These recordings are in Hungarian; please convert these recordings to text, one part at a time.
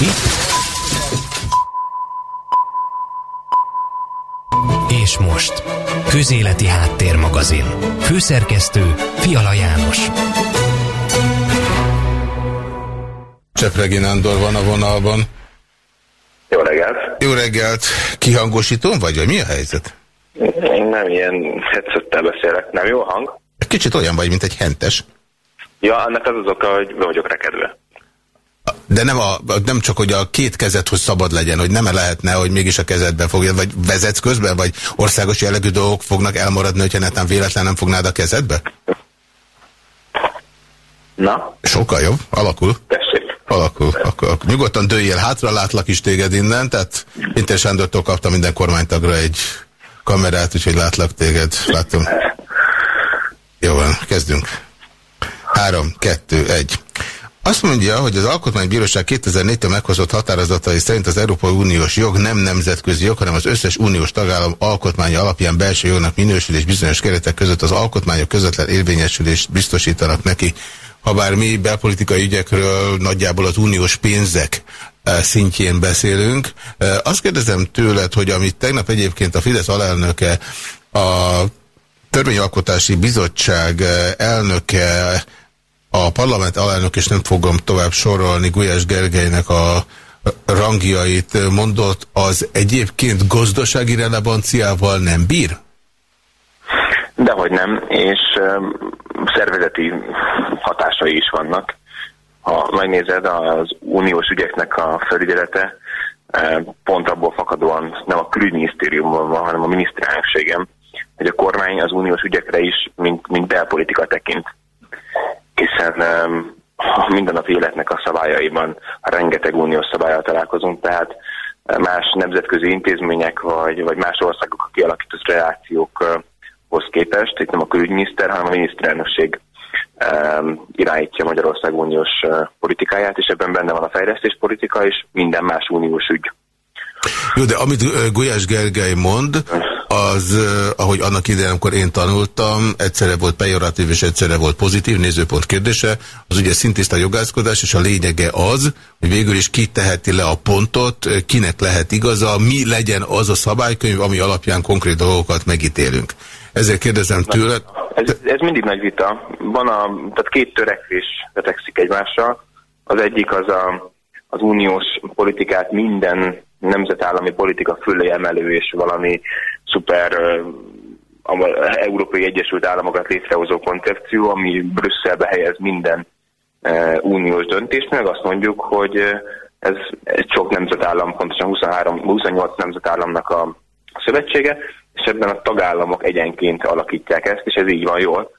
Mi? És most, Közéleti Háttérmagazin. Főszerkesztő Fiala János. Csepregi Nándor van a vonalban. Jó reggelt! Jó reggelt! Kihangosítom vagy, vagy mi a helyzet? Én nem ilyen headsettel beszélek. Nem jó hang? Kicsit olyan vagy, mint egy hentes. Ja, annak az az oka, hogy be vagyok rekedve. De nem, a, nem csak, hogy a két kezed, hogy szabad legyen, hogy nem -e lehetne, hogy mégis a kezedbe fogja, vagy vezetsz közben, vagy országos jellegű dolgok fognak elmaradni, hogyha netán véletlen nem fognád a kezedbe? Na? Sokkal jobb, alakul. Tessék. Alakul. Akkor, akkor nyugodtan dőjél hátra, látlak is téged innen, tehát Pintér Sándortól kaptam minden kormánytagra egy kamerát, úgyhogy látlak téged. Látom. Jó van, kezdünk. Három, kettő, egy. Azt mondja, hogy az Alkotmánybíróság 2004-től meghozott határozatai szerint az Európai Uniós jog nem nemzetközi jog, hanem az összes uniós tagállam alkotmánya alapján belső jognak minősül bizonyos keretek között az alkotmányok közvetlen érvényesülést biztosítanak neki. Habár mi belpolitikai ügyekről nagyjából az uniós pénzek eh, szintjén beszélünk. Eh, azt kérdezem tőled, hogy amit tegnap egyébként a Fidesz alelnöke, a Törvényalkotási Bizottság eh, elnöke a parlament alelnök, és nem fogom tovább sorolni Gulyás Gergelynek a rangjait mondott, az egyébként gazdasági relevanciával nem bír? Dehogy nem, és um, szervezeti hatásai is vannak. Ha megnézed, az uniós ügyeknek a felügyelete pont abból fakadóan nem a külügyminisztériumban van, hanem a miniszterelnökségem, hogy a kormány az uniós ügyekre is, mint, mint belpolitika tekint hiszen a mindennapi életnek a szabályaiban rengeteg uniós szabályal találkozunk, tehát más nemzetközi intézmények vagy, vagy más országok kialakított relációkhoz képest, itt nem a külügyminiszter, hanem a miniszterelnökség irányítja Magyarország uniós politikáját, és ebben benne van a fejlesztéspolitika és minden más uniós ügy. Jó, de amit Gulyás Gergely mond, az, ahogy annak idején, amikor én tanultam, egyszerre volt pejoratív és egyszerre volt pozitív nézőpont kérdése, az ugye szintiszta jogászkodás, és a lényege az, hogy végül is ki teheti le a pontot, kinek lehet igaza, mi legyen az a szabálykönyv, ami alapján konkrét dolgokat megítélünk. Ezért kérdezem tőled... Ez, ez mindig nagy vita. Van a, tehát két törekvés vetekszik egymásra. Az egyik az a, az uniós politikát minden nemzetállami politika fölé emelő és valami szuper Európai Egyesült Államokat létrehozó koncepció, ami Brüsszelbe helyez minden uniós döntést, meg azt mondjuk, hogy ez, ez sok nemzetállam, pontosan 23, 28 nemzetállamnak a szövetsége, és ebben a tagállamok egyenként alakítják ezt, és ez így van jól.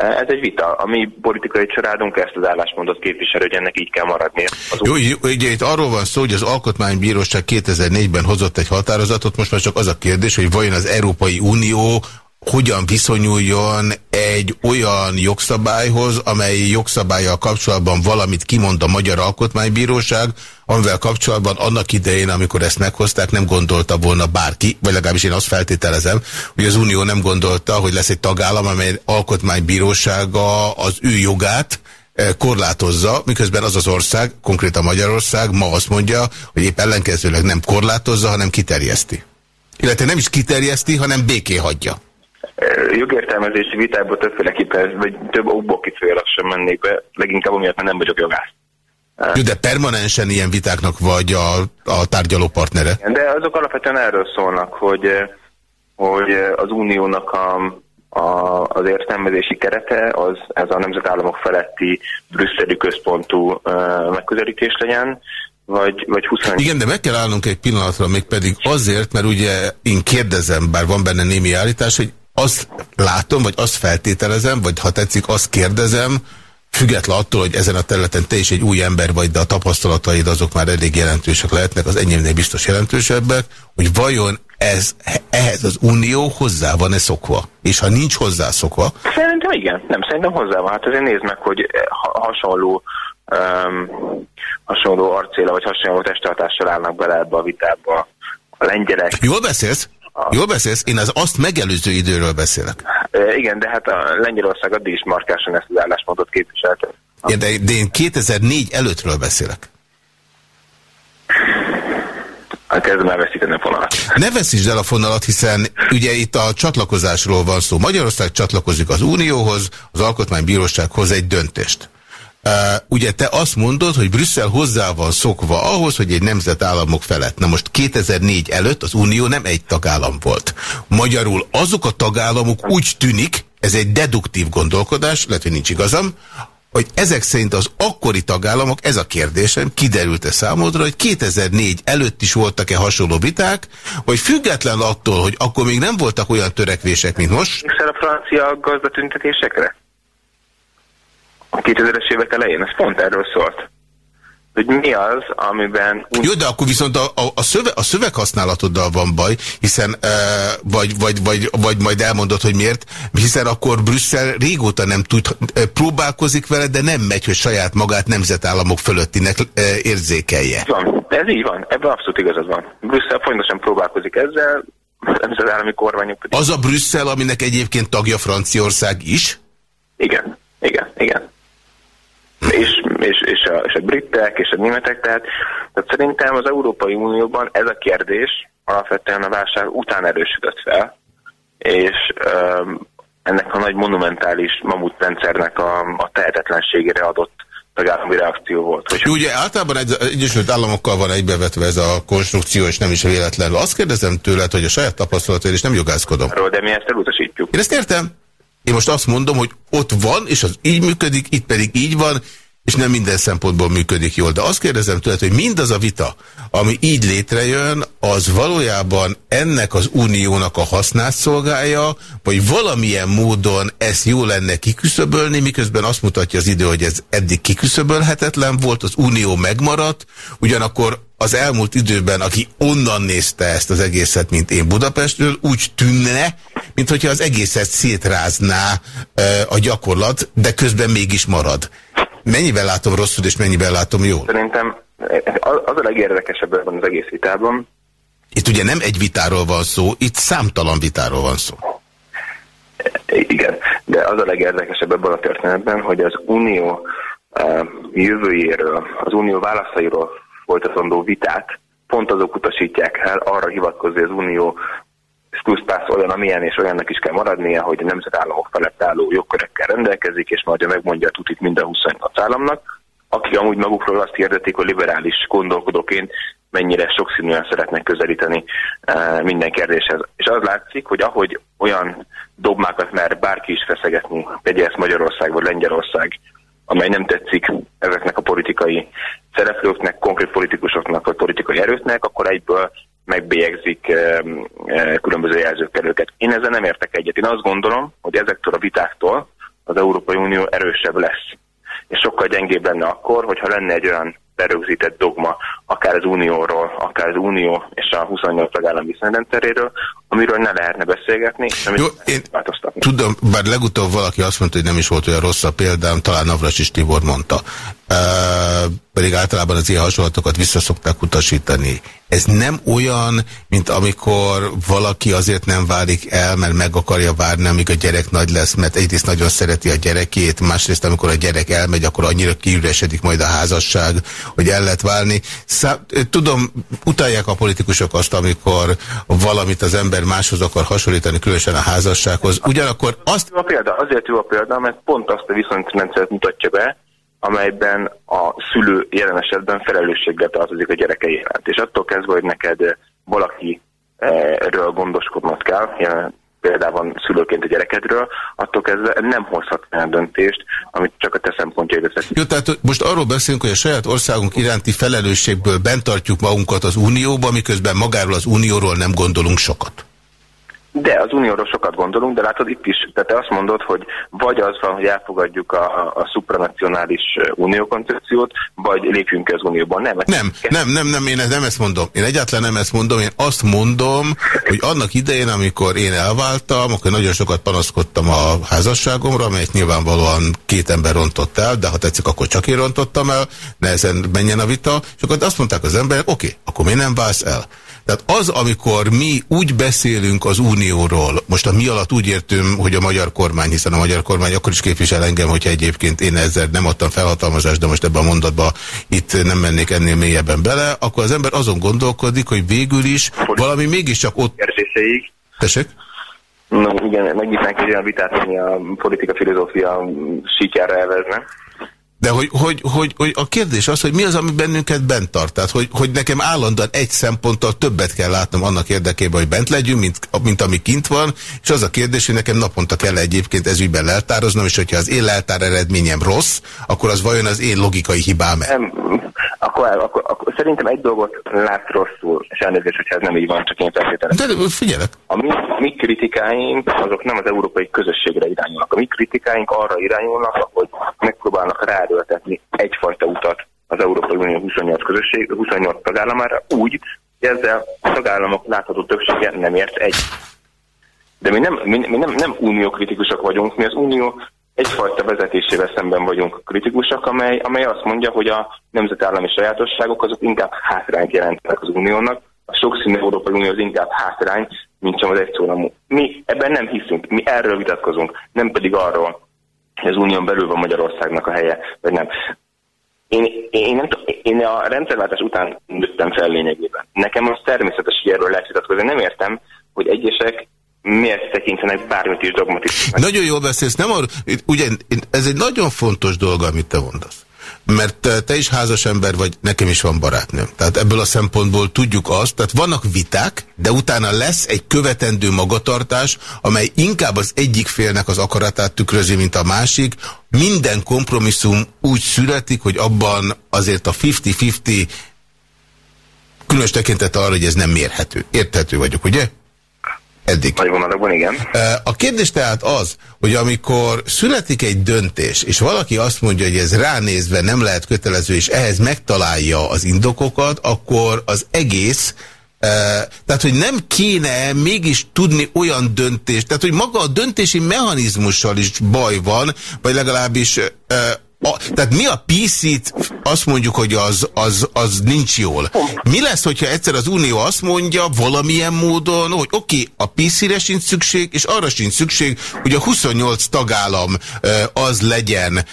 Ez egy vita. A mi politikai családunk ezt az álláspontot képviselő, hogy ennek így kell maradni. Jó, jó, ugye itt arról van szó, hogy az Alkotmánybíróság 2004-ben hozott egy határozatot, most már csak az a kérdés, hogy vajon az Európai Unió hogyan viszonyuljon egy olyan jogszabályhoz, amely jogszabályjal kapcsolatban valamit kimond a Magyar Alkotmánybíróság, amivel kapcsolatban annak idején, amikor ezt meghozták, nem gondolta volna bárki, vagy legalábbis én azt feltételezem, hogy az Unió nem gondolta, hogy lesz egy tagállam, amely alkotmánybírósága az ő jogát eh, korlátozza, miközben az az ország, konkrétan Magyarország ma azt mondja, hogy épp ellenkezőleg nem korlátozza, hanem kiterjeszti. Illetve nem is kiterjeszti, hanem béké hagyja jogértelmezési vitából többféleképpen, vagy több okból kifolyólag sem mennék be, leginkább amiatt, mert nem vagyok jogász. Jó, de permanensen ilyen vitáknak vagy a, a tárgyaló partnere? De azok alapvetően erről szólnak, hogy, hogy az uniónak a, a, az értelmezési kerete az ez a nemzetállamok feletti brüsszeli központú uh, megközelítés legyen, vagy, vagy 20 Igen, de meg kell állnunk egy pillanatra, még pedig azért, mert ugye én kérdezem, bár van benne némi állítás, hogy azt látom, vagy azt feltételezem, vagy ha tetszik, azt kérdezem, független attól, hogy ezen a területen te is egy új ember vagy, de a tapasztalataid azok már elég jelentősek lehetnek, az enyémnél biztos jelentősebbek, hogy vajon ez, ehhez az unió hozzá van-e szokva? És ha nincs hozzá szokva? Szerintem igen, nem, szerintem hozzá van. Hát azért nézd meg, hogy hasonló um, hasonló arcéla, vagy hasonló testtartással állnak bele ebbe a vitába a lengyelek. Jól beszélsz? Jól beszélsz? Én az azt megelőző időről beszélek. E, igen, de hát a Lengyelország addig is markásan ezt az álláspontot képviselte. Ja, de, de én 2004 előttről beszélek. Hát kezdem elveszíteni a fonalat. Ne veszítsd el a fonalat, hiszen ugye itt a csatlakozásról van szó. Magyarország csatlakozik az Unióhoz, az Alkotmánybíróság hoz egy döntést. Uh, ugye te azt mondod, hogy Brüsszel hozzá van szokva ahhoz, hogy egy nemzetállamok felett. Na most 2004 előtt az Unió nem egy tagállam volt. Magyarul azok a tagállamok úgy tűnik, ez egy deduktív gondolkodás, lehet, hogy nincs igazam, hogy ezek szerint az akkori tagállamok, ez a kérdésem, kiderült-e számodra, hogy 2004 előtt is voltak-e hasonló viták, vagy független attól, hogy akkor még nem voltak olyan törekvések, mint most? Hiszen a francia gazdatüntetésekre? A 2000-es évek elején, ez pont erről szólt. Hogy mi az, amiben... Jó, de akkor viszont a, a, a, szöve, a szöveghasználatoddal van baj, hiszen e, vagy, vagy, vagy, vagy majd elmondod, hogy miért, hiszen akkor Brüsszel régóta nem tud, e, próbálkozik vele, de nem megy, hogy saját magát nemzetállamok fölöttinek e, érzékelje. Van, ez így van, ebben abszolút igazad van. Brüsszel folyamatosan próbálkozik ezzel, nemzetállami kormányok pedig... Az a Brüsszel, aminek egyébként tagja Franciaország is? Igen, igen, igen és, és, és, a, és a britek, és a németek, tehát, tehát szerintem az Európai Unióban ez a kérdés alapvetően a válság után erősödött fel, és um, ennek a nagy monumentális mamutrendszernek a, a tehetetlenségére adott tagállami reakció volt. Hogy... Ugye általában egy, Egyesült Államokkal van egybevetve ez a konstrukció, és nem is véletlenül. Azt kérdezem tőled, hogy a saját tapasztalatért és nem jogászkodom. Arról, de mi ezt elutasítjuk. Én ezt értem. Én most azt mondom, hogy ott van, és az így működik, itt pedig így van, és nem minden szempontból működik jól. De azt kérdezem tőled, hogy mindaz a vita, ami így létrejön, az valójában ennek az uniónak a hasznát szolgálja, vagy valamilyen módon ezt jó lenne kiküszöbölni, miközben azt mutatja az idő, hogy ez eddig kiküszöbölhetetlen volt, az unió megmaradt, ugyanakkor az elmúlt időben, aki onnan nézte ezt az egészet, mint én Budapestről, úgy tűnne, mint hogyha az egészet szétrázná e, a gyakorlat, de közben mégis marad. Mennyivel látom rosszul, és mennyivel látom jól? Szerintem az a legérdekesebb ebben az egész vitában. Itt ugye nem egy vitáról van szó, itt számtalan vitáról van szó. Igen, de az a legérdekesebb ebben a történetben, hogy az unió jövőjéről, az unió válaszairól folytatandó vitát pont azok utasítják el, arra hivatkozni az unió pluszpász olyan, amilyen és olyannak is kell maradnia, hogy a nemzetállamok felett álló jogkörökkel rendelkezik, és majd megmondja a tutit mind a 28 államnak, akik amúgy magukról azt hirdetik, hogy liberális gondolkodóként mennyire sokszínűen szeretnek közelíteni uh, minden kérdéshez. És az látszik, hogy ahogy olyan dobmákat már bárki is feszegetni, tegye ezt Magyarország vagy Lengyelország, amely nem tetszik ezeknek a politikai szereplőknek, konkrét politikusoknak vagy politikai erőknek, akkor egyből megbélyegzik különböző jelzőkkel őket. Én ezzel nem értek egyet. Én azt gondolom, hogy ezektől a vitáktól az Európai Unió erősebb lesz. És sokkal gyengébb lenne akkor, hogyha lenne egy olyan berögzített dogma, akár az Unióról, akár az Unió és a 28 tagállam viszonyrendszeréről, amiről ne lehetne beszélgetni, Jó, én tudom, bár legutóbb valaki azt mondta, hogy nem is volt olyan rossz a példám, talán Navras Tibor mondta. Uh, pedig általában az ilyen hasonlatokat visszaszokták utasítani. Ez nem olyan, mint amikor valaki azért nem válik el, mert meg akarja várni, amíg a gyerek nagy lesz, mert egyrészt nagyon szereti a gyerekét, másrészt amikor a gyerek elmegy, akkor annyira kiüresedik majd a házasság, hogy el lehet válni. Szá tudom, utalják a politikusok azt, amikor valamit az ember máshoz akar hasonlítani, különösen a házassághoz. Ugyanakkor azt... A példa, azért jó a példa, mert pont azt a viszonyrendszert mutatja be, amelyben a szülő jelen esetben felelősséggel tartozik a gyerekei iránt. És attól kezdve, hogy neked valaki erről gondoskodnod kell, jelen például szülőként a gyerekedről, attól kezdve nem hozhat olyan döntést, amit csak a te szempontjaid Jó, tehát most arról beszélünk, hogy a saját országunk iránti felelősségből bent tartjuk magunkat az Unióba, miközben magáról az Unióról nem gondolunk sokat. De az unióról sokat gondolunk, de látod itt is, tehát te azt mondod, hogy vagy az van, hogy elfogadjuk a, a supranacionális uniókoncepciót, vagy lépjünk az unióban. Nem, nem, nem, nem, nem, én nem ezt mondom. Én egyáltalán nem ezt mondom, én azt mondom, hogy annak idején, amikor én elváltam, akkor nagyon sokat panaszkodtam a házasságomra, amelyet nyilvánvalóan két ember rontott el, de ha tetszik, akkor csak én rontottam el, nehezen menjen a vita, és akkor azt mondták az emberek, oké, okay, akkor mi nem válsz el? Tehát az, amikor mi úgy beszélünk az unióról, most a mi alatt úgy értünk, hogy a magyar kormány, hiszen a magyar kormány akkor is képvisel engem, hogyha egyébként én ezzel nem adtam felhatalmazást, de most ebben a mondatban itt nem mennék ennél mélyebben bele, akkor az ember azon gondolkodik, hogy végül is valami mégiscsak ott... Érzéseig. Tessék? No, igen, megnyitnánk egy olyan vitát, ami a politika filozófia síkjára elvezne. De hogy, hogy, hogy, hogy a kérdés az, hogy mi az, ami bennünket bent tart? Tehát, hogy, hogy nekem állandóan egy szemponttal többet kell látnom annak érdekében, hogy bent legyünk, mint, mint ami kint van, és az a kérdés, hogy nekem naponta kell egyébként ezügyben leltároznom, és hogyha az én leltár eredményem rossz, akkor az vajon az én logikai hibám -e? Nem, akkor, akkor, akkor szerintem egy dolgot lát rosszul, és elnézést, hogyha ez nem így van, csak én feltételezem. De figyelek. A mi, mi kritikáink azok nem az európai közösségre irányulnak. A mi kritikáink arra irányulnak, hogy megpróbálnak ráerőltetni egyfajta utat az Európai Unió 28, közösség, 28 tagállamára úgy, hogy ezzel a tagállamok látható többsége nem ért egy. De mi nem, mi, mi nem, nem uniókritikusok vagyunk, mi az unió egyfajta vezetésével szemben vagyunk kritikusak, amely, amely azt mondja, hogy a nemzetállami sajátosságok azok inkább hátrányt jelentenek az uniónak, a sokszínű Európai Unió az inkább hátrány, mint sem az egyszólamú. Mi ebben nem hiszünk, mi erről vitatkozunk, nem pedig arról, hogy az unión belül van Magyarországnak a helye, vagy nem. Én, én, nem, én a rendszerváltás után nőttem fel lényegében. Nekem az természetes, hogy erről lehet vitatkozni. Nem értem, hogy egyesek miért tekintenek bármit is dogmatikusnak. Nagyon jól beszélsz, nem arra, ugye ez egy nagyon fontos dolga, amit te mondasz. Mert te is házas ember vagy, nekem is van barátnőm. Tehát ebből a szempontból tudjuk azt, tehát vannak viták, de utána lesz egy követendő magatartás, amely inkább az egyik félnek az akaratát tükrözi, mint a másik. Minden kompromisszum úgy születik, hogy abban azért a 50-50 különös tekintet arra, hogy ez nem mérhető. Érthető vagyok, ugye? Eddig. Nagy vonalakban, igen. A kérdés tehát az, hogy amikor születik egy döntés, és valaki azt mondja, hogy ez ránézve nem lehet kötelező, és ehhez megtalálja az indokokat, akkor az egész tehát, hogy nem kéne mégis tudni olyan döntést, tehát, hogy maga a döntési mechanizmussal is baj van, vagy legalábbis a, tehát mi a PC-t azt mondjuk, hogy az, az, az nincs jól. Mi lesz, hogyha egyszer az Unió azt mondja valamilyen módon, hogy oké, okay, a PC-re sincs szükség, és arra sincs szükség, hogy a 28 tagállam az legyen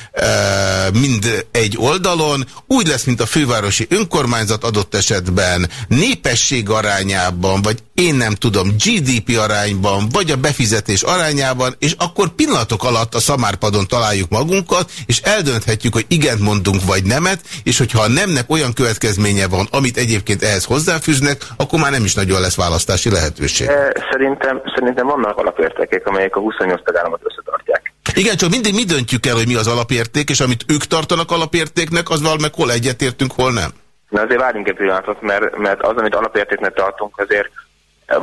mind egy oldalon, úgy lesz, mint a fővárosi önkormányzat adott esetben, népesség arányában, vagy én nem tudom, GDP arányban, vagy a befizetés arányában, és akkor pillanatok alatt a szamárpadon találjuk magunkat, és eldönthetjük, hogy igent mondunk, vagy nemet, és hogyha a nemnek olyan következménye van, amit egyébként ehhez hozzáfűznek, akkor már nem is nagyon lesz választási lehetőség. Szerintem, szerintem vannak alapértékek, amelyek a 28 tagállamot összetartják. Igen, csak mindig mi döntjük el, hogy mi az alapérték, és amit ők tartanak alapértéknek, az meg hol egyetértünk, hol nem. Na azért várjunk egy pillanatot, mert, mert az, amit alapértéknek tartunk, azért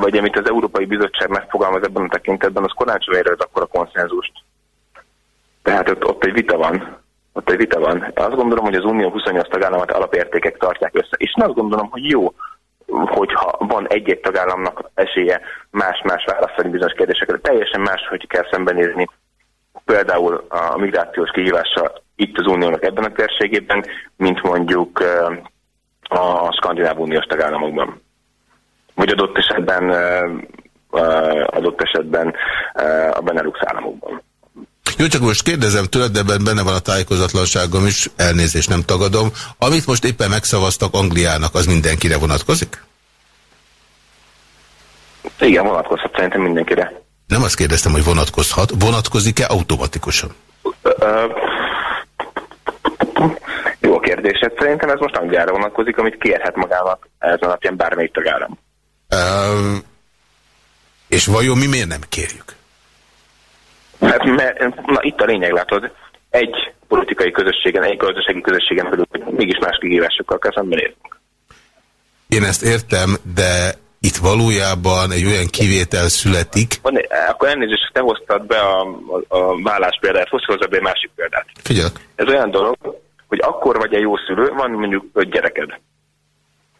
vagy amit az Európai Bizottság megfogalmaz ebben a tekintetben, az korán sem akkor a konszenzust. Tehát ott, ott egy vita van. Ott egy vita van. Azt gondolom, hogy az Unió 28 tagállamát alapértékek tartják össze. És azt gondolom, hogy jó, hogyha van egy-egy tagállamnak esélye más-más választani bizonyos kérdésekre. Teljesen más, hogy kell szembenézni például a migrációs kihívással itt az uniónak ebben a térségében, mint mondjuk a skandináv uniós tagállamokban vagy adott esetben, adott esetben a Benelux államokban. Jó, csak most kérdezem tőled, de ebben benne van a tájékozatlanságom is, elnézést nem tagadom. Amit most éppen megszavaztak Angliának, az mindenkire vonatkozik? Igen, vonatkozhat szerintem mindenkire. Nem azt kérdeztem, hogy vonatkozhat. Vonatkozik-e automatikusan? Jó a kérdés. Hát szerintem ez most Angliára vonatkozik, amit kérhet magának ezen alapján bármelyik tagállam. Um, és vajon mi miért nem kérjük? Hát, mert, na itt a lényeg, látod, egy politikai közösségen, egy gazdasági közösségen belül mégis más kihívásokkal kell szembenéznünk. Én ezt értem, de itt valójában egy olyan kivétel születik. Van, akkor elnézést, te hoztad be a, a, a vállás példát, hozzá be egy másik példát. Figyelek. Ez olyan dolog, hogy akkor vagy egy jó szülő, van mondjuk öt gyereked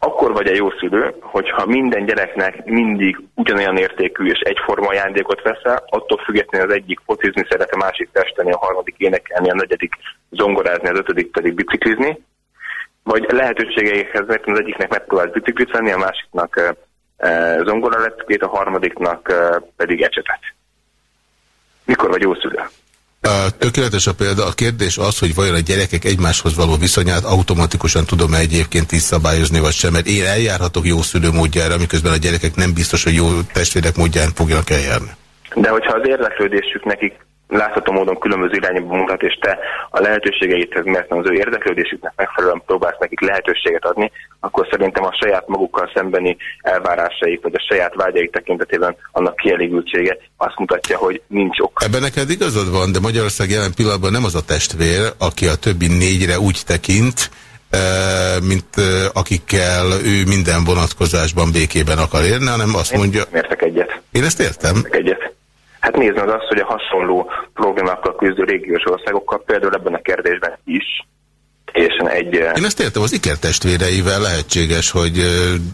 akkor vagy a jó szülő, hogyha minden gyereknek mindig ugyanolyan értékű és egyforma ajándékot veszel, attól függetlenül az egyik focizni szeret, a másik testeni, a harmadik énekelni, a negyedik zongorázni, az ötödik pedig biciklizni, vagy lehetőségeihez, mert az egyiknek megpróbált biciklit venni, a másiknak e, zongora lett, a harmadiknak e, pedig ecsetet. Mikor vagy jó szülő? Tökéletes a példa. A kérdés az, hogy vajon a gyerekek egymáshoz való viszonyát automatikusan tudom-e egyébként is szabályozni, vagy sem. Mert én eljárhatok jó szülő módjára, miközben a gyerekek nem biztos, hogy jó testvérek módján fogjanak eljárni. De hogyha az érdeklődésük nekik látható módon különböző irányba mutat, és te a lehetőségeidhez, mert az ő érdeklődésüknek megfelelően próbálsz nekik lehetőséget adni, akkor szerintem a saját magukkal szembeni elvárásaik, vagy a saját vágyaik tekintetében annak kielégültsége azt mutatja, hogy nincs ok. Ebben neked igazad van, de Magyarország jelen pillanatban nem az a testvér, aki a többi négyre úgy tekint, mint akikkel ő minden vonatkozásban békében akar érni, hanem azt mondja... Értek egyet. Én ezt értem. Értek egyet. Hát nézd meg azt, hogy a hasonló problémákkal küzdő régiós országokkal, például ebben a kérdésben is, teljesen egy... Én ezt értem, az ikertestvéreivel lehetséges, hogy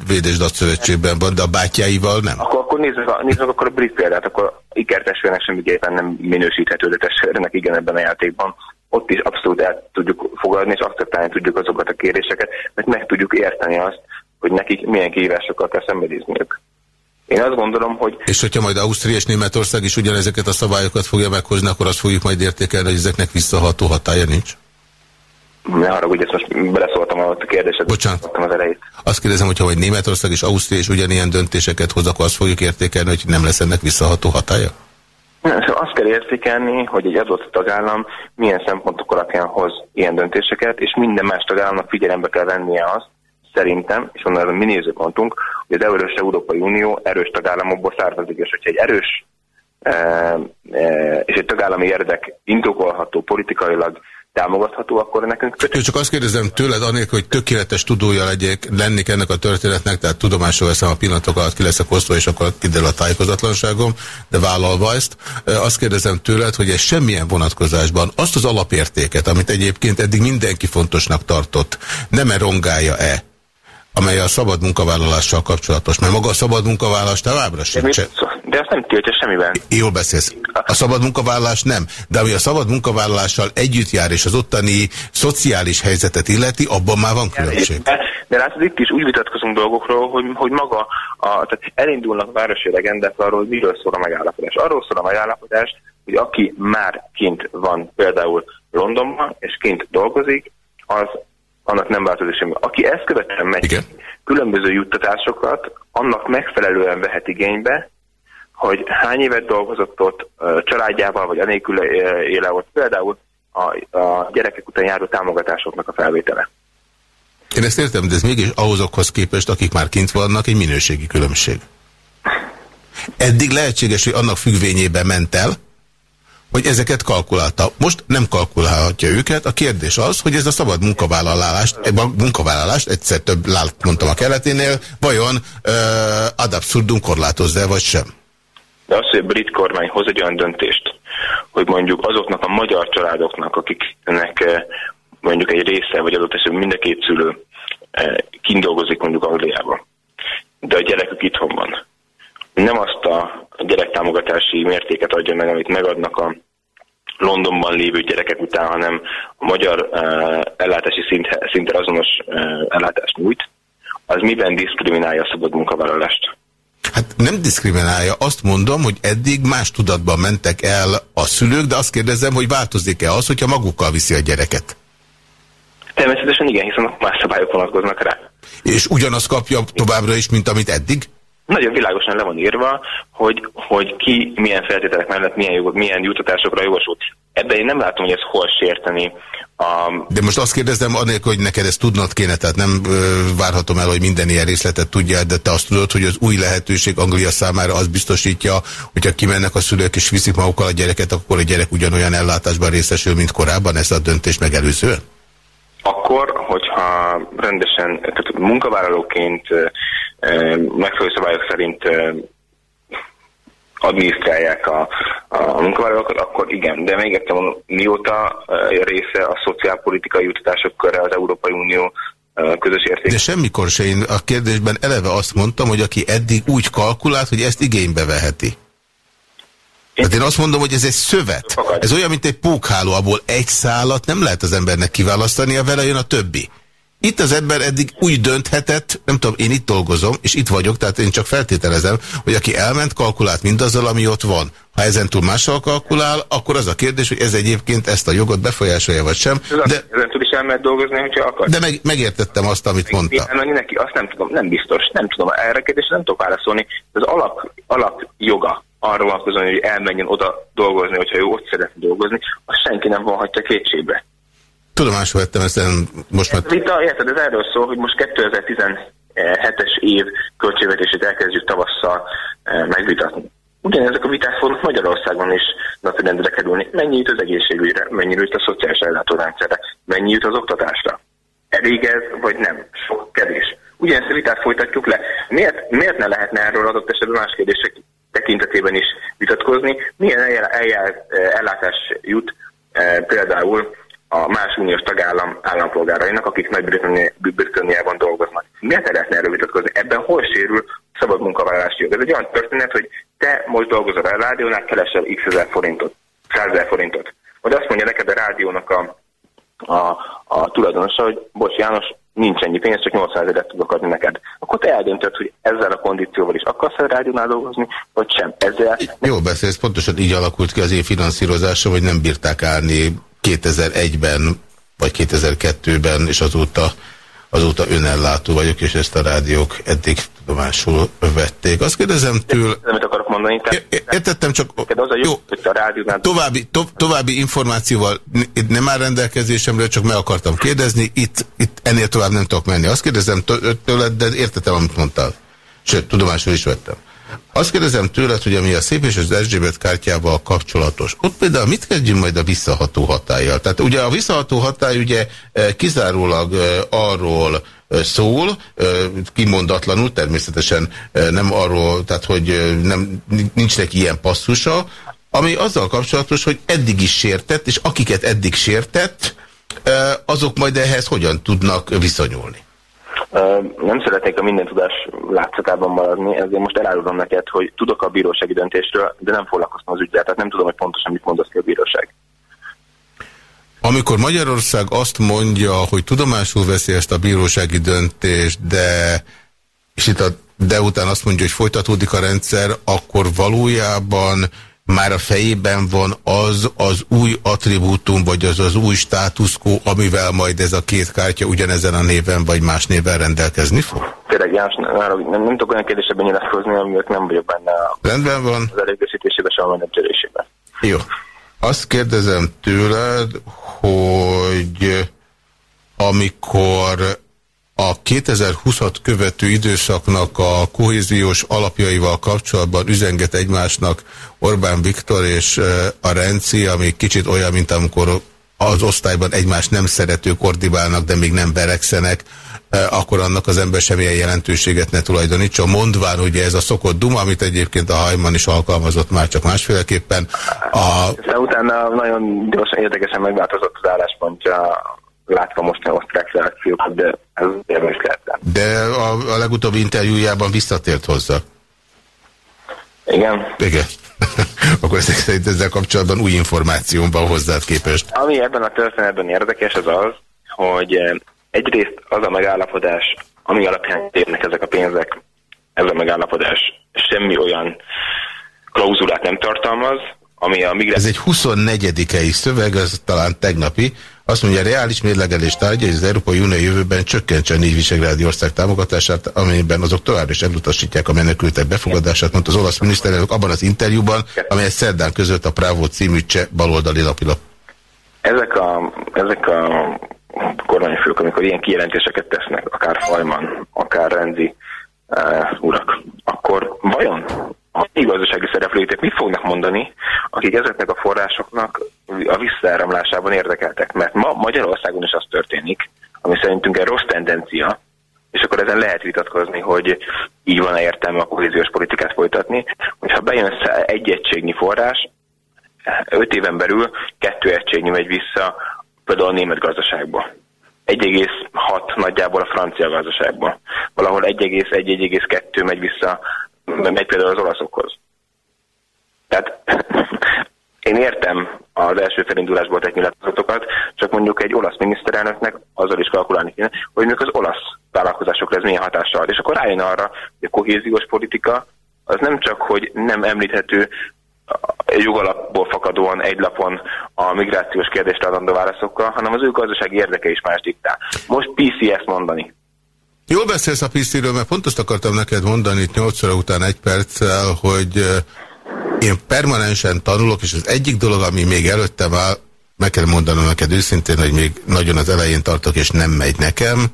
Védés Szövetségben van, de a bátyáival nem. Akkor, akkor nézd, meg, nézd meg akkor a brit példát, akkor ikertestvérnek semmiképpen nem minősíthető, de testvérnek igen ebben a játékban. Ott is abszolút el tudjuk fogadni, és akceptálni tudjuk azokat a kéréseket, mert meg tudjuk érteni azt, hogy nekik milyen kihívásokkal kell szembenézniük. Én azt gondolom, hogy... És hogyha majd Ausztria és Németország is ugyanezeket a szabályokat fogja meghozni, akkor azt fogjuk majd értékelni, hogy ezeknek visszaható hatája nincs? Ne haragudj, ezt most beleszóltam a kérdésed. Bocsánat. Az elejét. Azt kérdezem, hogyha majd Németország és Ausztria is ugyanilyen döntéseket hoz, akkor azt fogjuk értékelni, hogy nem lesz ennek visszaható hatája? Azt kell értékelni, hogy egy adott tagállam milyen szempontok alapján hoz ilyen döntéseket, és minden más tagállamnak figyelembe kell vennie azt, szerintem, és onnan a mi nézőpontunk, hogy az erős Európai Unió erős tagállamokból származik, és hogyha egy erős e, e, és egy tagállami érdek indokolható politikailag támogatható, akkor nekünk kötő. Csak azt kérdezem tőled, anélkül, hogy tökéletes tudója legyek, lennék ennek a történetnek, tehát tudomásul veszem a pillanatok alatt ki leszek osztva, és akkor kiderül a tájékozatlanságom, de vállalva ezt, azt kérdezem tőled, hogy ez semmilyen vonatkozásban azt az alapértéket, amit egyébként eddig mindenki fontosnak tartott, nem erongálja-e? Amely a szabad munkavállalással kapcsolatos, mert maga a szabad munkavállalás továbbra sincs. De, de azt nem tiltja semmiben. Jól beszélsz. A szabad munkavállalás nem, de ami a szabad munkavállalással együtt jár, és az ottani szociális helyzetet illeti, abban már van különbség. De, de látod, itt is úgy vitatkozunk dolgokról, hogy, hogy maga, a, tehát elindulnak városi legendek arról, hogy miről szól a megállapodás. Arról szól a megállapodás, hogy aki már kint van például Londonban, és kint dolgozik, az annak nem változik semmi. Aki ezt követően megy Igen. különböző juttatásokat, annak megfelelően vehet igénybe, hogy hány évet dolgozott ott családjával, vagy anélkül éle ott, például a, a gyerekek után járó támogatásoknak a felvétele. Én ezt értem, de ez mégis ahhozokhoz képest, akik már kint vannak, egy minőségi különbség. Eddig lehetséges, hogy annak függvényében ment el, hogy ezeket kalkulálta. Most nem kalkulálhatja őket. A kérdés az, hogy ez a szabad munkavállalást, a munkavállalást egyszer több lát, mondtam a keleténél, vajon uh, ad abszurdum korlátozza vagy sem? De az, hogy a brit kormány hoz egy olyan döntést, hogy mondjuk azoknak a magyar családoknak, akiknek mondjuk egy része, vagy adott esetben mind a két szülő kint dolgozik mondjuk Angliában, de a gyerekük itthon van. Nem azt a gyerektámogatási mértéket adja meg, amit megadnak a Londonban lévő gyerekek után, hanem a magyar uh, ellátási szint, szinten azonos uh, ellátást nyújt, az miben diszkriminálja a szabad munkavállalást? Hát nem diszkriminálja, azt mondom, hogy eddig más tudatban mentek el a szülők, de azt kérdezem, hogy változik-e az, hogyha magukkal viszi a gyereket? Természetesen igen, hiszen más szabályok vonatkoznak rá. És ugyanazt kapja továbbra is, mint amit eddig? Nagyon világosan le van írva, hogy, hogy ki milyen feltételek mellett milyen, jog, milyen jutatásokra jogosult. Ebben én nem látom, hogy ez hol sérteni. A... De most azt kérdezem, anélkül, hogy neked ezt tudnod kéne, tehát nem ö, várhatom el, hogy minden ilyen részletet tudja, de te azt tudod, hogy az új lehetőség Anglia számára az biztosítja, hogyha kimennek a szülők és viszik magukkal a gyereket, akkor a gyerek ugyanolyan ellátásban részesül, mint korábban, ez a döntés megelőzően? Akkor, hogyha rendesen, tehát munkavállalóként megfelelő szabályok szerint adminisztrálják a, a munkavállalókat, akkor igen. De még egyszer mondom, mióta része a szociálpolitikai jutatások köre az Európai Unió közös érték. De semmikor se én a kérdésben eleve azt mondtam, hogy aki eddig úgy kalkulált, hogy ezt igénybe veheti. Hát én azt mondom, hogy ez egy szövet. Ez olyan, mint egy pókháló, abból egy szálat nem lehet az embernek kiválasztani, a vele jön a többi. Itt az ember eddig úgy dönthetett, nem tudom, én itt dolgozom, és itt vagyok, tehát én csak feltételezem, hogy aki elment, kalkulált mindazzal, ami ott van. Ha ezen túl mással kalkulál, akkor az a kérdés, hogy ez egyébként ezt a jogot befolyásolja, vagy sem. De, ezen túl is elment dolgozni, hogyha akar. De meg, megértettem azt, amit mondta. Elmenni neki, azt nem tudom, nem biztos, nem tudom, erre kérdésre nem tudok válaszolni. Az alap, alap joga arra vonatkozóan, hogy elmenjen oda dolgozni, hogyha ő ott szeretne dolgozni, azt senki nem vonhatja kétségbe. Tudomásul vettem ezt, most már... Vita, érted, ez erről szól, hogy most 2017-es év költségvetését elkezdjük tavasszal eh, megvitatni. Ugyanezek a viták fognak Magyarországon is napirendre kerülni. Mennyi jut az egészségügyre, mennyi jut a szociális ellátórendszerre, mennyi jut az oktatásra. Elég ez, vagy nem? Sok, kevés. Ugyanezt a vitát folytatjuk le. Miért, miért ne lehetne erről adott esetben más kérdések tekintetében is vitatkozni? Milyen eljel, eljel, ellátás jut e, például a más uniós tagállam állampolgárainak, akik Nagy-Britanniában dolgoznak. Miért lehetne erről vitatkozni? Ebben hol sérül szabad munkavállalási jog? Ez egy olyan történet, hogy te most dolgozol a rádiónál, keresel x ezer forintot, 100 ezer forintot. Vagy azt mondja neked a rádiónak a, a, a tulajdonosa, hogy bocs János, nincs ennyi pénz, csak 800 ezeret tudok adni neked. Akkor te eldöntöd, hogy ezzel a kondícióval is akarsz a rádiónál dolgozni, vagy sem. Ezzel... Jó beszélsz, pontosan így alakult ki az én finanszírozásom, hogy nem bírták állni 2001-ben, vagy 2002-ben, és azóta, azóta önellátó vagyok, és ezt a rádiók eddig tudomásul vették. Azt kérdezem tőle... Mondani? Értettem, csak... Az a jó, jó, hogy a rádiónál... További, to, további információval nem áll rendelkezésemről, csak meg akartam kérdezni. Itt, itt ennél tovább nem tudok menni. Azt kérdezem tőled, de értettem, amit mondtál. Sőt, tudomásul is vettem. Azt kérdezem tőled, hogy ami a szép és az Erzsébet kártyával kapcsolatos. Ott például mit kezdjünk majd a visszaható hatállyal? Tehát ugye a visszaható hatály ugye eh, kizárólag eh, arról szól, kimondatlanul, természetesen nem arról, tehát hogy nem, nincs neki ilyen passzusa, ami azzal kapcsolatos, hogy eddig is sértett, és akiket eddig sértett, azok majd ehhez hogyan tudnak viszonyulni? Nem szeretnék a minden tudás látszatában maradni, ezért most elárulom neked, hogy tudok a bírósági döntésről, de nem foglalkoztam az ügyel, tehát nem tudom, hogy pontosan mit mondasz ki a bíróság. Amikor Magyarország azt mondja, hogy tudomásul veszi ezt a bírósági döntést, de és itt a de után azt mondja, hogy folytatódik a rendszer, akkor valójában már a fejében van az az új attribútum, vagy az az új státuszkó, amivel majd ez a két kártya ugyanezen a néven, vagy más néven rendelkezni fog? Tényleg, János, nem, nem, tudok olyan kérdésebben nyilatkozni, amiért nem vagyok benne a, Rendben van. az előkészítésében, sem a menedzserésében. Jó. Azt kérdezem tőled, hogy amikor a 2020-at követő időszaknak a kohéziós alapjaival kapcsolatban üzenget egymásnak Orbán Viktor és a Renci, ami kicsit olyan, mint amikor az osztályban egymást nem szeretők ordibálnak, de még nem verekszenek, akkor annak az ember semmilyen jelentőséget ne tulajdonítson. Mondván, ugye ez a szokott duma, amit egyébként a Hajman is alkalmazott már csak másféleképpen. A... utána nagyon gyorsan érdekesen megváltozott az álláspontja látva most a osztrák reakciókat, de ez érdemes lehet. De a, a legutóbbi interjújában visszatért hozzá. Igen. Igen. Akkor ezek szerint ezzel kapcsolatban új információn van hozzád képest. Ami ebben a történetben érdekes, az az, hogy eh, egyrészt az a megállapodás, ami alapján térnek ezek a pénzek, ez a megállapodás semmi olyan klauzulát nem tartalmaz, ami a migráció... Ez egy 24-ei szöveg, ez talán tegnapi, azt mondja, a reális mérlegelés tárgya, hogy az Európai Unió jövőben csökkentse a négy visegrádi ország támogatását, amelyben azok továbbra is elutasítják a menekültek befogadását, mondta az olasz miniszterelnök abban az interjúban, amelyet szerdán között a Právó című cseh baloldali lapilap. Ezek a, ezek a kormányfők, amikor ilyen kijelentéseket tesznek, akár Fajman, akár Renzi uh, urak, akkor vajon a igazsági szereplőitek mit fognak mondani, akik ezeknek a forrásoknak a visszaáramlásában érdekeltek? Mert ma Magyarországon is az történik, ami szerintünk egy rossz tendencia, és akkor ezen lehet vitatkozni, hogy így van-e értelme a kohéziós politikát folytatni, hogyha bejön egy egységnyi forrás, öt éven belül kettő egységnyi megy vissza például a német gazdaságba. 1,6 nagyjából a francia gazdaságból. Valahol 1,1-1,2 megy vissza, megy például az olaszokhoz. Tehát én értem az első felindulásból tett nyilatkozatokat, csak mondjuk egy olasz miniszterelnöknek azzal is kalkulálni kéne, hogy mondjuk az olasz vállalkozásokra ez milyen hatással. És akkor rájön arra, hogy a kohéziós politika az nem csak, hogy nem említhető jogalapból fakadóan egy lapon a migrációs kérdésre adandó válaszokkal, hanem az ő gazdasági érdeke is más diktál. Most PC ezt mondani. Jól beszélsz a PC-ről, mert pont azt akartam neked mondani itt 8 óra után egy perccel, hogy én permanensen tanulok, és az egyik dolog, ami még előttem áll, meg kell mondanom neked őszintén, hogy még nagyon az elején tartok, és nem megy nekem,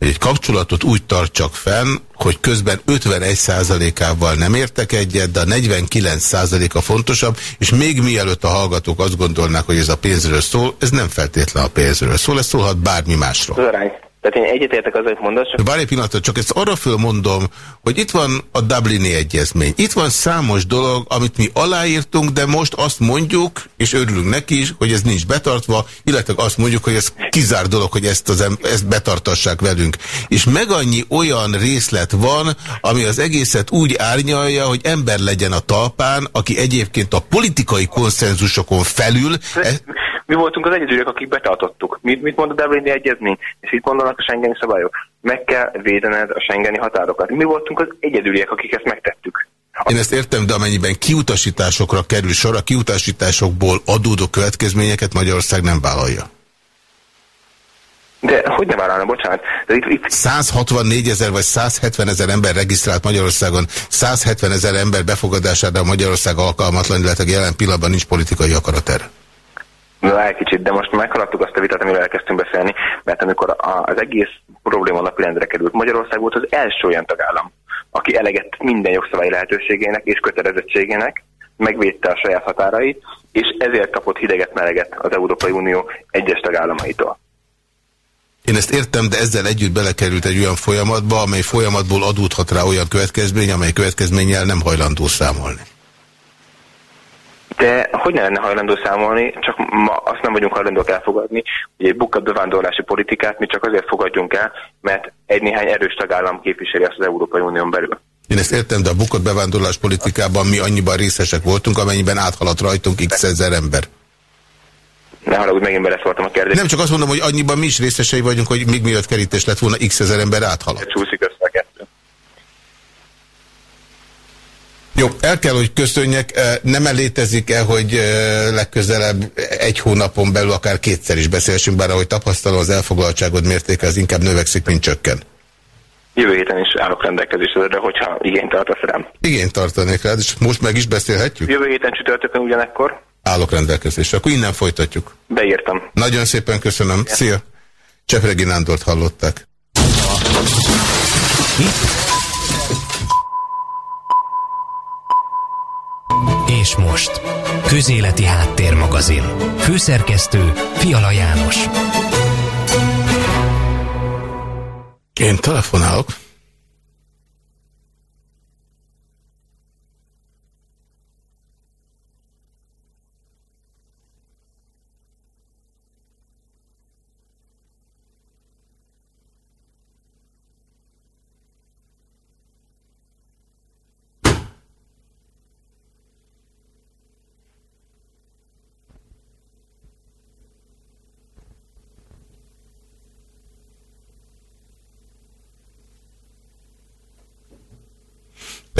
hogy egy kapcsolatot úgy tartsak fenn, hogy közben 51%-ával nem értek egyet, de a 49%-a fontosabb, és még mielőtt a hallgatók azt gondolnák, hogy ez a pénzről szól, ez nem feltétlen a pénzről szól, ez szólhat bármi másról. Az arány. Tehát én egyetértek azzal, hogy mondasz. Csak... Várj egy pillanatot, csak ezt arra fölmondom, hogy itt van a Dublini Egyezmény. Itt van számos dolog, amit mi aláírtunk, de most azt mondjuk, és örülünk neki is, hogy ez nincs betartva, illetve azt mondjuk, hogy ez kizár dolog, hogy ezt, az, ezt betartassák velünk. És meg annyi olyan részlet van, ami az egészet úgy árnyalja, hogy ember legyen a talpán, aki egyébként a politikai konszenzusokon felül... Ez... Mi voltunk az egyedülök, akik betartottuk. Mit, mit mond a Dublini Egyezmény? És mit mondanak a Schengeni szabályok? Meg kell védened a Schengeni határokat. Mi voltunk az egyedüliek, akik ezt megtettük. Én ezt értem, de amennyiben kiutasításokra kerül sor, a kiutasításokból adódó következményeket Magyarország nem vállalja. De hogy ne vállalna, bocsánat? De itt, itt... 164 ezer vagy 170 ezer ember regisztrált Magyarországon, 170 ezer ember befogadására Magyarország alkalmatlan, illetve jelen pillanatban nincs politikai akarat erre. Na, egy kicsit, de most meghaladtuk azt a vitát, amiről elkezdtünk beszélni, mert amikor az egész probléma napirendre került, Magyarország volt az első olyan tagállam, aki eleget minden jogszabályi lehetőségének és kötelezettségének, megvédte a saját határait, és ezért kapott hideget-meleget az Európai Unió egyes tagállamaitól. Én ezt értem, de ezzel együtt belekerült egy olyan folyamatba, amely folyamatból adódhat rá olyan következmény, amely következménnyel nem hajlandó számolni. De hogy ne lenne hajlandó számolni, csak ma azt nem vagyunk hajlandók elfogadni, hogy egy bukott bevándorlási politikát mi csak azért fogadjunk el, mert egy néhány erős tagállam képviseli azt az Európai Unión belül. Én ezt értem, de a bukott bevándorlás politikában mi annyiban részesek voltunk, amennyiben áthaladt rajtunk x ezer ember. Ne haragudj, megint beleszóltam a kérdést. Nem csak azt mondom, hogy annyiban mi is részesei vagyunk, hogy még miatt kerítés lett volna x ezer ember áthaladt. Csúszik össze a kettő. Jó, el kell, hogy köszönjek. Nem elétezik-e, hogy legközelebb egy hónapon belül akár kétszer is beszélsünk, bár ahogy tapasztalom, az elfoglaltságod mértéke az inkább növekszik, mint csökken. Jövő héten is állok rendelkezésre, hogyha igényt tartasz rám. Igényt tartanék rád, és most meg is beszélhetjük? Jövő héten csütörtökön ugyanekkor. Állok rendelkezésre. Akkor innen folytatjuk. Beírtam. Nagyon szépen köszönöm. Igen. Szia! Csepregi Nándort hallották. És most, Közéleti Háttérmagazin. Főszerkesztő Fiala János. Én telefonálok.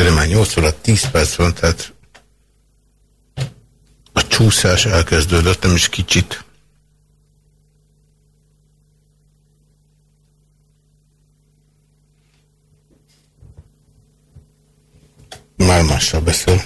Erre már 8 óra 10 perc van, tehát a csúszás elkezdődött, nem is kicsit. Már mással beszél.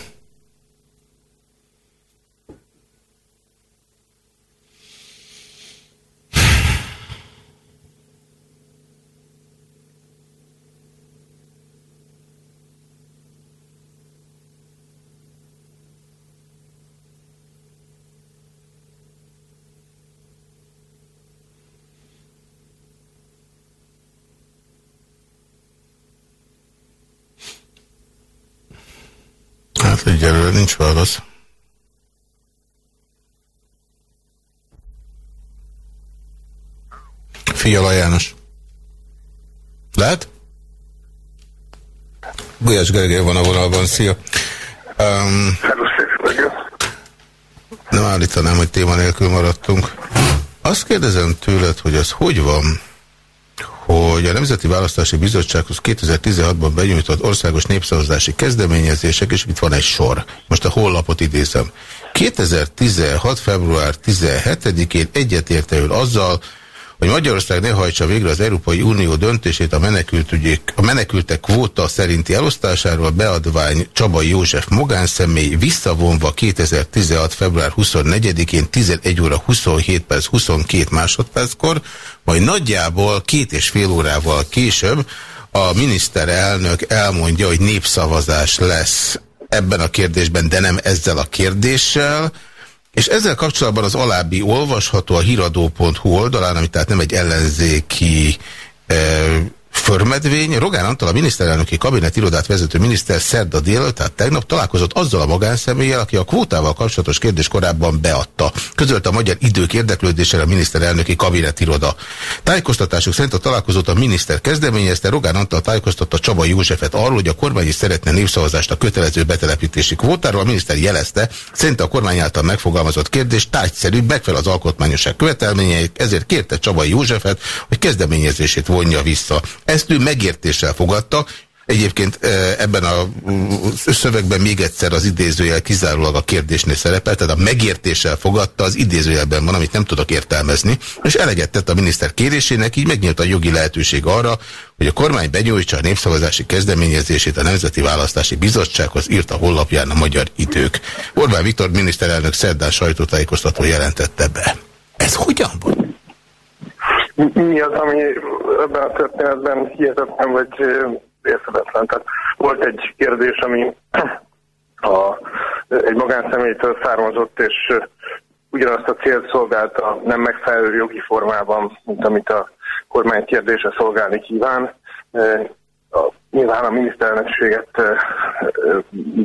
Hát nincs válasz. Fiala János. Lehet? Gulyás Gergely van a vonalban, szia. Um, nem állítanám, hogy téma nélkül maradtunk. Azt kérdezem tőled, hogy az hogy van, hogy a Nemzeti Választási Bizottsághoz 2016-ban benyújtott országos népszavazási kezdeményezések, és itt van egy sor. Most a hollapot idézem. 2016. február 17-én egyetérteül azzal, hogy Magyarország ne hajtsa végre az Európai Unió döntését a, menekültügyék, a menekültek kvóta szerinti elosztásáról beadvány Csabai József magánszemély visszavonva 2016. február 24-én 11 óra 27 perc 22 másodperckor, majd nagyjából két és fél órával később a miniszterelnök elmondja, hogy népszavazás lesz ebben a kérdésben, de nem ezzel a kérdéssel, és ezzel kapcsolatban az alábbi olvasható a hiradó.hu oldalán, ami tehát nem egy ellenzéki eh, Förmedvény, Rogán Antal a miniszterelnöki kabinet irodát vezető miniszter szerda dél, tehát tegnap találkozott azzal a magánszemélyel, aki a kvótával kapcsolatos kérdés korábban beadta. Közölte a magyar idők érdeklődésére a miniszterelnöki kabinet iroda. Tájékoztatásuk szerint a találkozót a miniszter kezdeményezte, Rogán Antal tájékoztatta Csaba Józsefet arról, hogy a kormány is szeretne népszavazást a kötelező betelepítési kvótáról. A miniszter jelezte, szerint a kormány által megfogalmazott kérdés tájszerű, megfelel az alkotmányosság követelményeik, ezért kérte Csaba Józsefet, hogy kezdeményezését vonja vissza. Ezt ő megértéssel fogadta, Egyébként ebben a szövegben még egyszer az idézőjel kizárólag a kérdésnél szerepel, tehát a megértéssel fogadta, az idézőjelben van, amit nem tudok értelmezni, és eleget tett a miniszter kérésének, így megnyílt a jogi lehetőség arra, hogy a kormány benyújtsa a népszavazási kezdeményezését a Nemzeti Választási Bizottsághoz, írt a hollapján a Magyar Idők. Orbán Viktor miniszterelnök szerdán sajtótájékoztató jelentette be. Ez hogyan van? Mi az, ami ebben a történetben hihetetlen vagy érthetetlen. Tehát volt egy kérdés, ami a, egy magánszemélytől származott, és ugyanazt a célt szolgálta nem megfelelő jogi formában, mint amit a kormány kérdése szolgálni kíván. A, nyilván a miniszterelnökséget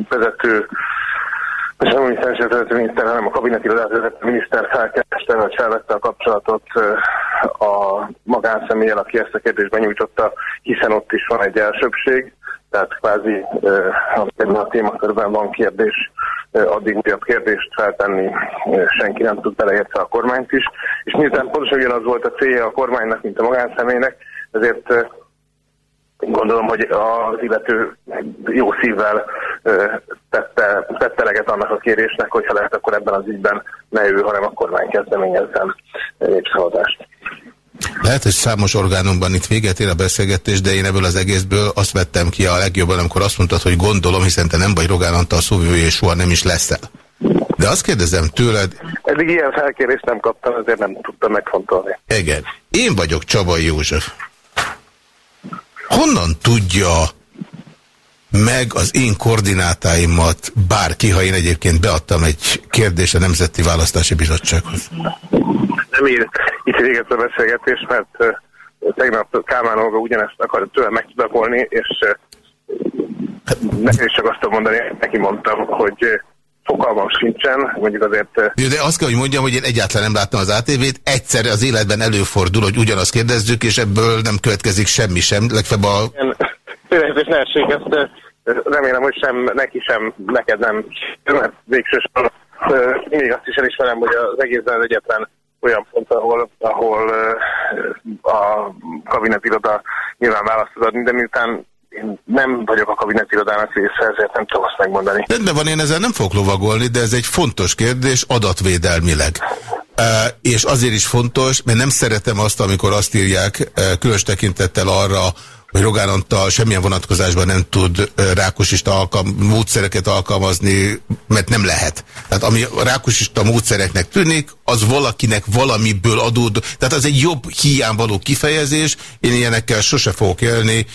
vezető és nem miniszterelnök miniszter, hanem a kabineti vezető miniszter felkereste, vagy felvette a kapcsolatot a magánszemélyel, aki ezt a kérdést benyújtotta, hiszen ott is van egy elsőbség, tehát kvázi ebben a témakörben van kérdés, addig újabb kérdést feltenni senki nem tud beleértve a kormányt is. És miután pontosan ugyanaz volt a célja a kormánynak, mint a magánszemélynek, ezért gondolom, hogy az illető jó szívvel tette, tette leget annak a kérésnek, hogyha lehet, akkor ebben az ügyben ne ő, hanem a kormány kezdeményezzen népszavazást. Lehet, hogy számos orgánumban itt véget ér a beszélgetés, de én ebből az egészből azt vettem ki a legjobban, amikor azt mondtad, hogy gondolom, hiszen te nem vagy Rogán Antal szóvivője, és soha nem is leszel. De azt kérdezem tőled... Eddig ilyen felkérést nem kaptam, ezért nem tudtam megfontolni. Igen. Én vagyok Csabai József. Honnan tudja meg az én koordinátáimat bárki, ha én egyébként beadtam egy kérdést a Nemzeti Választási Bizottsághoz? Nem ér itt véget a beszélgetés, mert tegnap Kálmán Olga ugyanezt akart tőle megtudakolni, és nekem is csak azt mondani, neki mondtam, hogy fogalmam sincsen, mondjuk azért... De azt kell, hogy mondjam, hogy én egyáltalán nem láttam az ATV-t, egyszer az életben előfordul, hogy ugyanazt kérdezzük, és ebből nem következik semmi sem, legfeljebb a... Tényleg, ne essék, ezt remélem, hogy sem neki sem, neked nem, mert végsősorban még azt is elismerem, hogy az egészben egyetlen olyan pont, ahol, ahol a kabinetiroda nyilván választ tud adni, de miután én nem vagyok a kabinetirodának része, ezért nem tudom azt megmondani. Rendben van, én ezzel nem fogok lovagolni, de ez egy fontos kérdés adatvédelmileg. Uh, és azért is fontos, mert nem szeretem azt, amikor azt írják, uh, különös tekintettel arra, hogy Rogán Antal semmilyen vonatkozásban nem tud rákosista alkalm, módszereket alkalmazni, mert nem lehet. Tehát ami rákosista módszereknek tűnik, az valakinek valamiből adód, tehát az egy jobb hiány való kifejezés, én ilyenekkel sose fogok élni,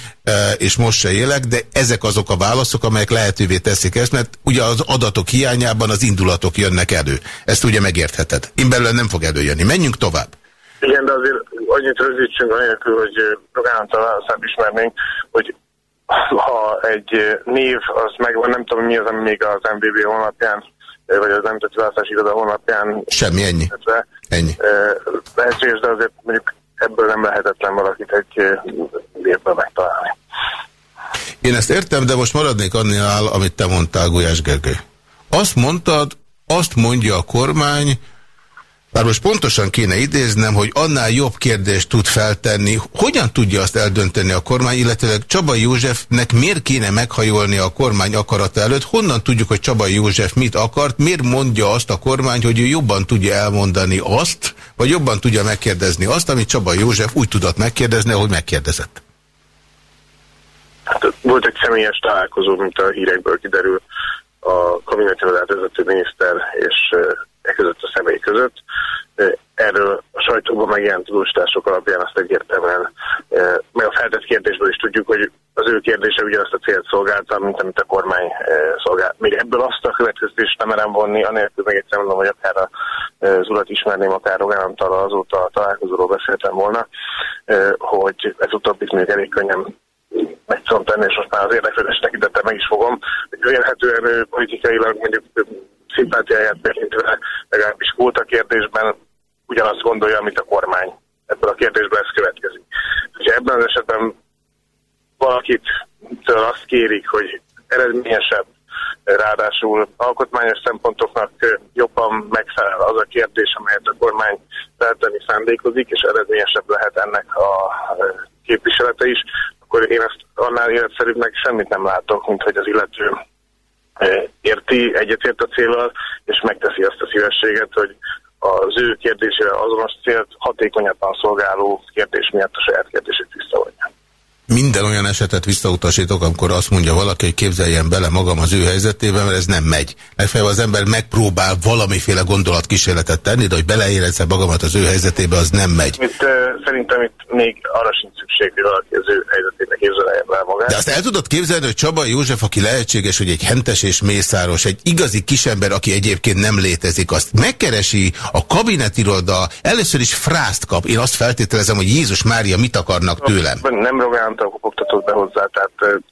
és most se élek, de ezek azok a válaszok, amelyek lehetővé teszik ezt, mert ugye az adatok hiányában az indulatok jönnek elő. Ezt ugye megértheted. Én belőle nem fog előjönni. Menjünk tovább. Igen, de azért annyit rögzítsünk anélkül, hogy Rogán a ismernénk, hogy ha egy név az megvan, nem tudom mi az, ami még az MVB honlapján, vagy az Nemzeti Választási Iroda honlapján. Semmi, ennyi. ennyi. Lehetséges, de azért mondjuk ebből nem lehetetlen valakit egy évből megtalálni. Én ezt értem, de most maradnék annál, amit te mondtál, Gulyás Gergely. Azt mondtad, azt mondja a kormány, már most pontosan kéne idéznem, hogy annál jobb kérdést tud feltenni. Hogyan tudja azt eldönteni a kormány, illetve Csaba Józsefnek miért kéne meghajolni a kormány akarata előtt? Honnan tudjuk, hogy Csaba József mit akart? Miért mondja azt a kormány, hogy ő jobban tudja elmondani azt, vagy jobban tudja megkérdezni azt, amit Csaba József úgy tudott megkérdezni, ahogy megkérdezett? Hát, volt egy személyes találkozó, mint a hírekből kiderül a kabinetirodát vezető miniszter és e között a személy között. Erről a sajtóban megjelent tudósítások alapján azt egyértelműen, meg a feltett kérdésből is tudjuk, hogy az ő kérdése ugyanazt a célt szolgálta, mint amit a kormány szolgál. Még ebből azt a következtést nem merem vonni, anélkül meg egyszer mondom, hogy akár az urat ismerném, akár Rogán azóta a találkozóról beszéltem volna, hogy ez utóbbit még elég könnyen meg tenni, és most már az érdeklődés tekintettel meg is fogom, hogy vélhetően politikailag mondjuk szimpátiáját tekintve legalábbis a kérdésben ugyanazt gondolja, mint a kormány. Ebből a kérdésből ez következik. Ha ebben az esetben valakit azt kérik, hogy eredményesebb, ráadásul alkotmányos szempontoknak jobban megfelel az a kérdés, amelyet a kormány feltenni szándékozik, és eredményesebb lehet ennek a képviselete is, akkor én ezt annál életszerűbbnek semmit nem látok, mint hogy az illető érti, egyetért a célral, és megteszi azt a szívességet, hogy az ő kérdésére azonos célt hatékonyabban szolgáló kérdés miatt a saját kérdését visszavonja. Minden olyan esetet visszautasítok, amikor azt mondja valaki, hogy képzeljen bele magam az ő helyzetében, mert ez nem megy. Legfeljebb az ember megpróbál valamiféle gondolatkísérletet tenni, de hogy beleérezze magamat az ő helyzetébe, az nem megy. Itt, uh, szerintem itt még arra sincs szükség, hogy valaki az ő helyzetébe képzelje bele magát. De azt el tudod képzelni, hogy Csaba József, aki lehetséges, hogy egy hentes és mészáros, egy igazi kisember, aki egyébként nem létezik, azt megkeresi a kabinetiroda, először is frászt kap. Én azt feltételezem, hogy Jézus Mária mit akarnak tőlem. Nem Rogán által oktatott be hozzá, tehát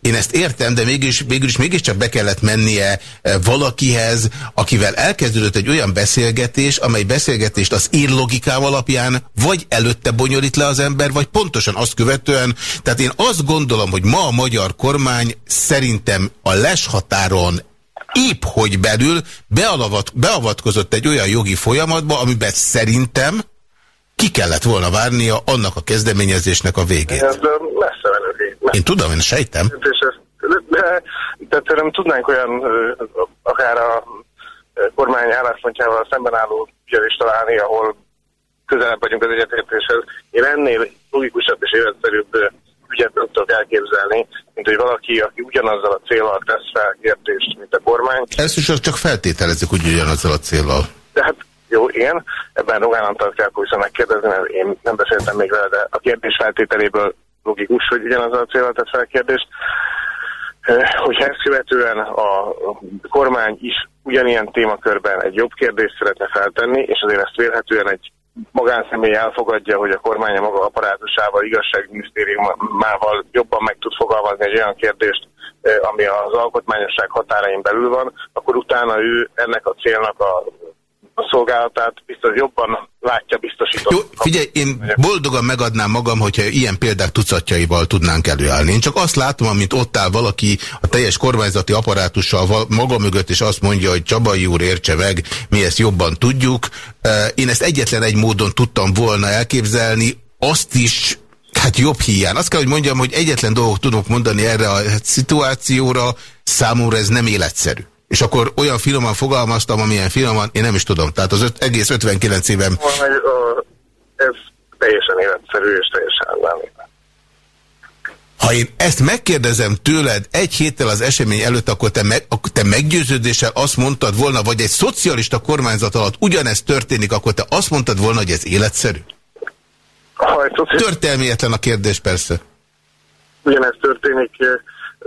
én ezt értem, de mégis, mégis mégiscsak be kellett mennie valakihez, akivel elkezdődött egy olyan beszélgetés, amely beszélgetést az ír logikám alapján vagy előtte bonyolít le az ember, vagy pontosan azt követően. Tehát én azt gondolom, hogy ma a magyar kormány szerintem a leshatáron épp hogy belül beavatkozott egy olyan jogi folyamatba, amiben szerintem ki kellett volna várnia annak a kezdeményezésnek a végét. Ez messze menő Én tudom, én sejtem. De, de, de nem tudnánk olyan, akár a kormány álláspontjával szemben álló ügyelést találni, ahol közelebb vagyunk az egyetértéshez. Én ennél logikusabb és életszerűbb ügyet nem tudok elképzelni, mint hogy valaki, aki ugyanazzal a célral tesz fel kérdést, mint a kormány. Ezt is csak feltételezik, hogy ugyanazzal a célral. De hát jó, igen, ebben Rogán Antal kell viszont megkérdezni, mert én nem beszéltem még vele, de a kérdés feltételéből logikus, hogy ugyanaz a célra tett fel a kérdést. Hogyha ezt követően a kormány is ugyanilyen témakörben egy jobb kérdést szeretne feltenni, és azért ezt vélhetően egy magánszemély elfogadja, hogy a kormánya maga apparátusával, igazságminisztériumával jobban meg tud fogalmazni egy olyan kérdést, ami az alkotmányosság határain belül van, akkor utána ő ennek a célnak a a szolgálatát biztos jobban látja biztosított. Jó, figyelj, én boldogan megadnám magam, hogyha ilyen példák tucatjaival tudnánk előállni. Én csak azt látom, amint ott áll valaki a teljes kormányzati apparátussal maga mögött, és azt mondja, hogy Csabai úr értse meg, mi ezt jobban tudjuk. Én ezt egyetlen egy módon tudtam volna elképzelni, azt is Hát jobb hiány. Azt kell, hogy mondjam, hogy egyetlen dolgot tudok mondani erre a szituációra, számomra ez nem életszerű. És akkor olyan finoman fogalmaztam, amilyen finoman, én nem is tudom. Tehát az öt, egész 59 évem... Ez teljesen életszerű és teljesen elválik. Ha én ezt megkérdezem tőled egy héttel az esemény előtt, akkor te, meg, akkor te meggyőződéssel azt mondtad volna, vagy egy szocialista kormányzat alatt ugyanezt történik, akkor te azt mondtad volna, hogy ez életszerű? Ha a kérdés persze. Ugyanezt történik,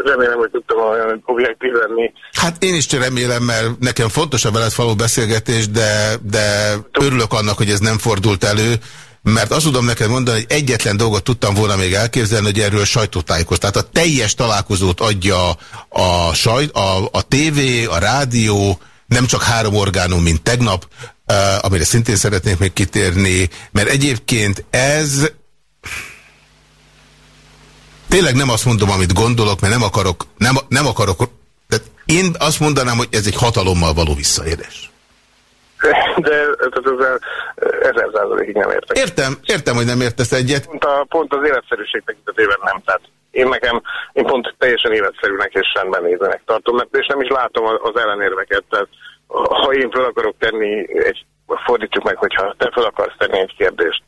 remélem, hogy tudtam olyan objektív lenni. Hát én is remélem, mert nekem fontos a veled való beszélgetés, de, de örülök annak, hogy ez nem fordult elő, mert azt tudom neked mondani, hogy egyetlen dolgot tudtam volna még elképzelni, hogy erről sajtótájékoztat. Tehát a teljes találkozót adja a, sajt, a, a tévé, a rádió, nem csak három orgánum, mint tegnap, uh, amire szintén szeretnék még kitérni, mert egyébként ez tényleg nem azt mondom, amit gondolok, mert nem akarok, nem, nem akarok, tehát én azt mondanám, hogy ez egy hatalommal való visszaérés. De ezzel ezer százalékig nem értek. Értem, értem, hogy nem értesz egyet. Pont, a, pont az életszerűség tekintetében nem. Tehát én nekem, én pont teljesen életszerűnek és rendben nézenek tartom, és nem is látom az ellenérveket. Tehát ha én fel akarok tenni egy fordítsuk meg, hogyha te fel akarsz tenni egy kérdést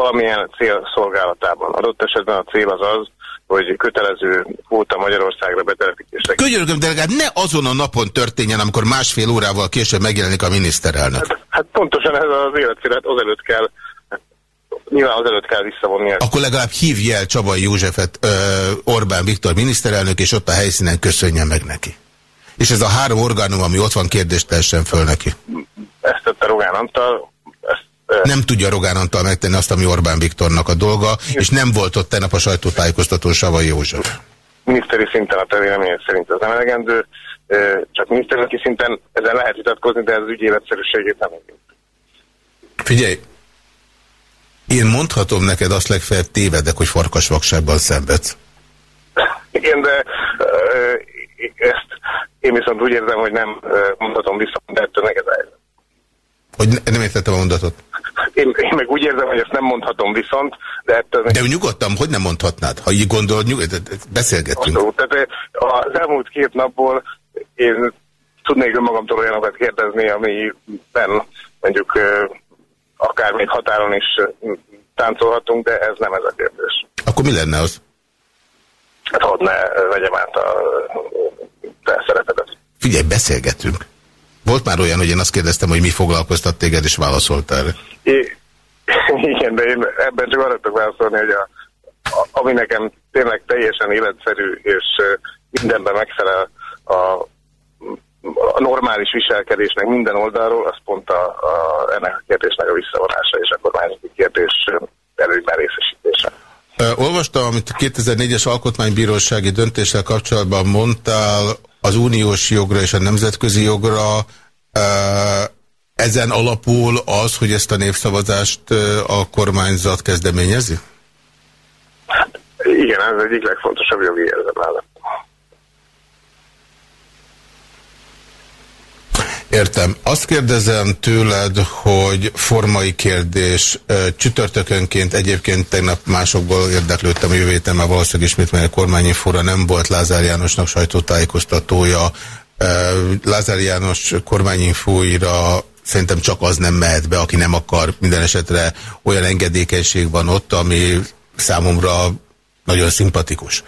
valamilyen cél szolgálatában. Adott esetben a cél az az, hogy kötelező a Magyarországra betelepítésre. Könyörgöm, de legalább ne azon a napon történjen, amikor másfél órával később megjelenik a miniszterelnök. Hát, hát pontosan ez az életcélet, azelőtt kell nyilván azelőtt kell visszavonni. Akkor legalább hívj el Csabai Józsefet, ö, Orbán Viktor miniszterelnök, és ott a helyszínen köszönjen meg neki. És ez a három orgánum, ami ott van, kérdést teljesen föl neki. Ezt tette Rogán Antal, nem tudja Rogán Antal megtenni azt, ami Orbán Viktornak a dolga, és nem volt ott tegnap a sajtótájékoztató Savai József. Miniszteri szinten a te szerint ez nem elegendő, csak miniszteri szinten ezen lehet vitatkozni, de ez az ügy életszerűségét nem Figyelj, én mondhatom neked azt legfeljebb tévedek, hogy farkasvakságban szenvedsz. Igen, de ezt én viszont úgy érzem, hogy nem mondhatom vissza, de ettől meg ez Hogy nem értettem a mondatot? Én, én meg úgy érzem, hogy ezt nem mondhatom viszont, de ettől... De nyugodtan, hogy nem mondhatnád? Ha így gondolod, nyugod, beszélgettünk. Abszolút, tehát az elmúlt két napból én tudnék önmagamtól olyanokat kérdezni, amiben mondjuk akár még határon is táncolhatunk, de ez nem ez a kérdés. Akkor mi lenne az? Hát hadd ne vegyem át a te szeretedet. Figyelj, beszélgetünk. Volt már olyan, hogy én azt kérdeztem, hogy mi foglalkoztat téged, és válaszoltál erre? Igen, de én ebben csak arra tudok válaszolni, hogy a, a, ami nekem tényleg teljesen életszerű, és mindenben megfelel a, a normális viselkedésnek minden oldalról, az pont a, a, ennek a kérdésnek a visszavonása, és akkor egy kérdés előnyben részesítése. Olvastam, amit a 2004-es alkotmánybírósági döntéssel kapcsolatban mondtál, az uniós jogra és a nemzetközi jogra. Ezen alapul az, hogy ezt a népszavazást a kormányzat kezdeményezi? Igen, ez egyik legfontosabb jogi érzem mellett. Értem. Azt kérdezem tőled, hogy formai kérdés. Csütörtökönként egyébként tegnap másokból érdeklődtem a jövő héten, mert valószínűleg ismét mert a kormányinfóra nem volt Lázár Jánosnak sajtótájékoztatója. Lázár János kormányinfóira szerintem csak az nem mehet be, aki nem akar. Minden esetre olyan engedékenység van ott, ami számomra nagyon szimpatikus.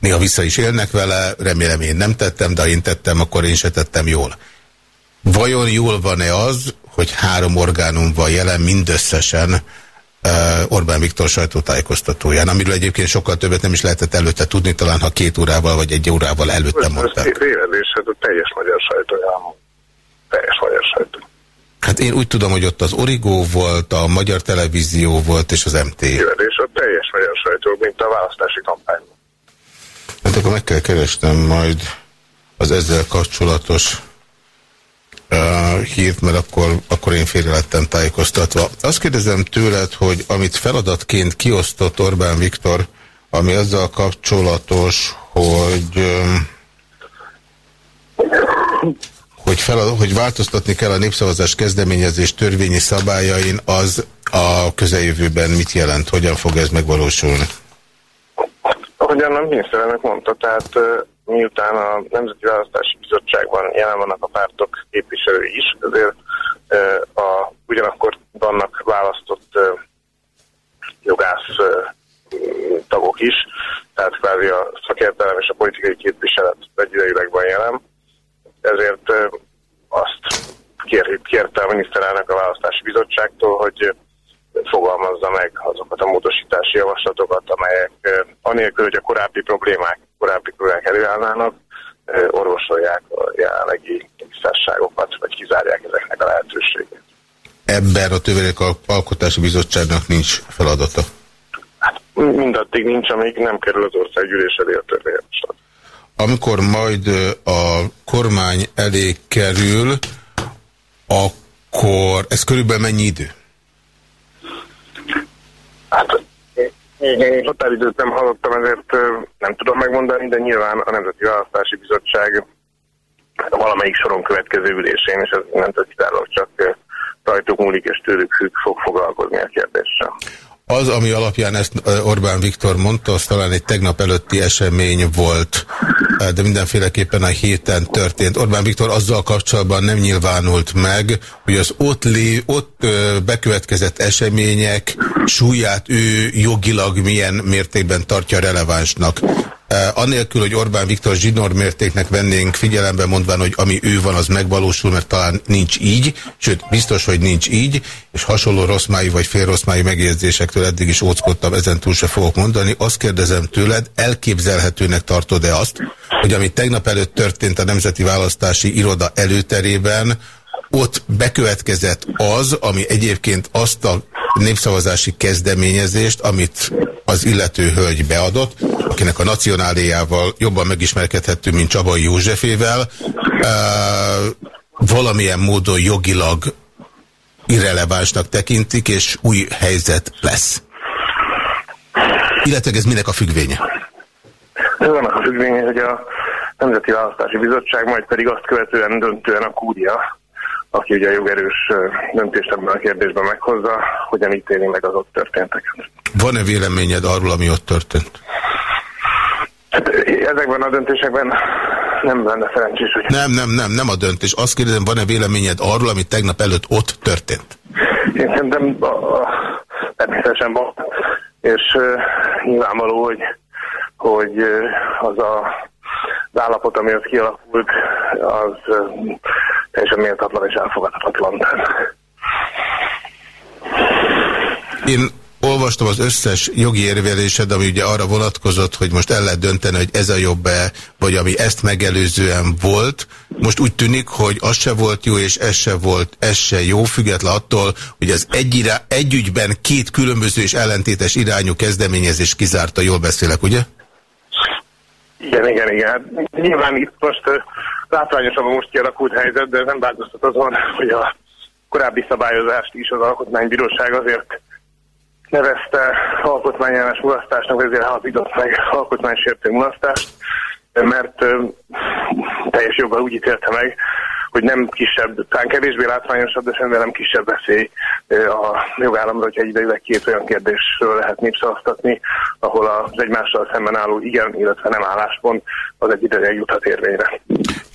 Néha vissza is élnek vele, remélem én nem tettem, de ha én tettem, akkor én se tettem jól. Vajon jól van-e az, hogy három orgánum van jelen mindösszesen Orbán Viktor sajtótájékoztatóján, amiről egyébként sokkal többet nem is lehetett előtte tudni, talán ha két órával vagy egy órával előtte mondták. Ez tévedés, hát a teljes magyar sajtóján. Teljes magyar sajtó. Hát én úgy tudom, hogy ott az Origó volt, a Magyar Televízió volt, és az MT. Tévedés, a teljes magyar sajtó, mint a választási kampányban. Hát akkor meg kell keresnem majd az ezzel kapcsolatos uh, hírt, mert akkor, akkor én félre lettem tájékoztatva. Azt kérdezem tőled, hogy amit feladatként kiosztott Orbán Viktor, ami azzal kapcsolatos, hogy hogy, fel, hogy változtatni kell a népszavazás kezdeményezés törvényi szabályain, az a közeljövőben mit jelent? Hogyan fog ez megvalósulni? Ahogyan a miniszterelnök mondta, tehát miután a Nemzeti Választási Bizottságban jelen vannak a pártok képviselői is, ezért a, ugyanakkor vannak választott jogász tagok is, tehát kvázi a szakértelem és a politikai képviselet egyidejűleg van jelen. Ezért azt kér, kérte a miniszterelnök a választási bizottságtól, hogy fogalmazza meg azokat a módosítási javaslatokat, amelyek anélkül, hogy a korábbi problémák, korábbi problémák előállnának, orvosolják a jelenlegi visszásságokat, vagy kizárják ezeknek a lehetőségét. Ebben a Tövérék Alkotási Bizottságnak nincs feladata? Hát mindaddig nincs, amíg nem kerül az országgyűlés elé a törvényjavaslat. Amikor majd a kormány elé kerül, akkor ez körülbelül mennyi idő? Hát én határidőt nem hallottam, ezért nem tudom megmondani, de nyilván a Nemzeti Választási Bizottság valamelyik soron következő ülésén, és ez nem kizárólag csak rajtuk múlik, és tőlük függ, fog foglalkozni a kérdéssel. Az, ami alapján ezt Orbán Viktor mondta, az talán egy tegnap előtti esemény volt, de mindenféleképpen a héten történt. Orbán Viktor azzal kapcsolatban nem nyilvánult meg, hogy az ott, lé, ott bekövetkezett események súlyát ő jogilag milyen mértékben tartja relevánsnak. Anélkül, hogy Orbán Viktor zsinór mértéknek vennénk figyelembe mondván, hogy ami ő van, az megvalósul, mert talán nincs így, sőt, biztos, hogy nincs így, és hasonló rosszmájú vagy félrosszmájú megjegyzésektől eddig is óckodtam, ezen túl se fogok mondani. Azt kérdezem tőled, elképzelhetőnek tartod-e azt, hogy ami tegnap előtt történt a Nemzeti Választási Iroda előterében, ott bekövetkezett az, ami egyébként azt a népszavazási kezdeményezést, amit az illető hölgy beadott, akinek a nacionáliával jobban megismerkedhettünk, mint Csabai Józsefével, valamilyen módon jogilag irrelevánsnak tekintik, és új helyzet lesz. Illetve ez minek a függvénye? Ez annak a függvénye, hogy a Nemzeti Választási Bizottság, majd pedig azt követően döntően a kúria, aki ugye a jogerős döntést ebben a kérdésben meghozza, hogyan ítéli meg az ott történteket. Van-e véleményed arról, ami ott történt? Hát, ezekben a döntésekben nem lenne szerencsés, hogy... Nem, nem, nem, nem a döntés. Azt kérdezem, van-e véleményed arról, ami tegnap előtt ott történt? Én szerintem a, a, természetesen van. És uh, nyilvánvaló, hogy, hogy uh, az a az állapot, ami ott kialakult, az teljesen méltatlan és elfogadhatatlan. Én olvastam az összes jogi érvelésed, ami ugye arra vonatkozott, hogy most el lehet dönteni, hogy ez a jobb-e, vagy ami ezt megelőzően volt. Most úgy tűnik, hogy az se volt jó, és ez se volt, ez se jó, független attól, hogy az egy, irá, egy ügyben két különböző és ellentétes irányú kezdeményezés kizárta. Jól beszélek, ugye? Igen, igen, igen. Hát nyilván itt most látványosabban most kialakult helyzet, de nem változtat azon, hogy a korábbi szabályozást is az Alkotmánybíróság azért nevezte alkotmányellenes mulasztásnak, ezért hazított meg alkotmánysértő mulasztást, mert teljes joggal úgy ítélte meg, hogy nem kisebb, talán kevésbé látványosabb, de semmivel nem kisebb veszély a jogállamra, hogyha egyidejűleg két olyan kérdésről lehet népszavaztatni, ahol az egymással szemben álló igen, illetve nem álláspont az egy ideje juthat érvényre.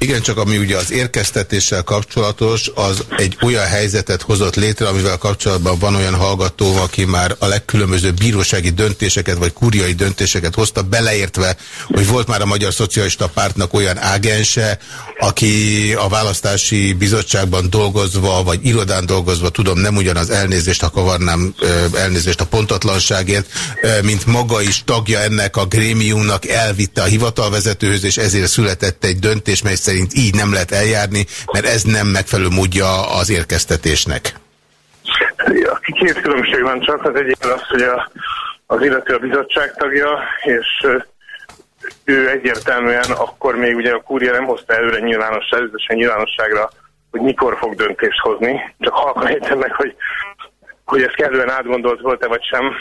Igen, csak ami ugye az érkeztetéssel kapcsolatos, az egy olyan helyzetet hozott létre, amivel kapcsolatban van olyan hallgató, aki már a legkülönbözőbb bírósági döntéseket vagy kuriai döntéseket hozta, beleértve, hogy volt már a Magyar Szocialista Pártnak olyan ágense, aki a választási bizottságban dolgozva, vagy irodán dolgozva, tudom, nem ugyanaz elnézést, ha kavarnám elnézést a pontatlanságért, mint maga is tagja ennek a grémiumnak elvitte a hivatalvezetőhöz, és ezért született egy döntés, mely szerint így nem lehet eljárni, mert ez nem megfelelő módja az érkeztetésnek. Két különbség van csak, az egyik az, hogy a, az illető a bizottság tagja, és ő egyértelműen akkor még ugye a kúria nem hozta előre nyilvánosság, előzetesen nyilvánosságra, hogy mikor fog döntést hozni. Csak halkan értem meg, hogy, hogy ez kellően átgondolt volt-e vagy sem.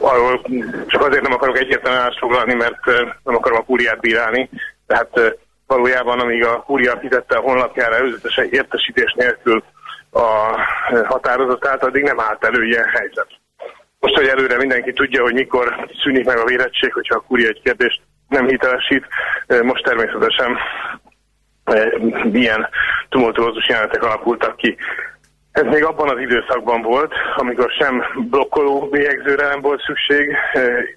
Arról csak azért nem akarok egyértelműen átfoglalni, mert nem akarom a kúriát bírálni. Tehát valójában, amíg a kúria fizette a honlapjára előzetesen értesítés nélkül a határozatát, addig nem állt elő ilyen helyzet. Most, hogy előre mindenki tudja, hogy mikor szűnik meg a vérettség, hogyha a kúria egy kérdést nem hitelesít, most természetesen milyen tumultuózus jelenetek alakultak ki. Ez még abban az időszakban volt, amikor sem blokkoló bélyegzőre nem volt szükség,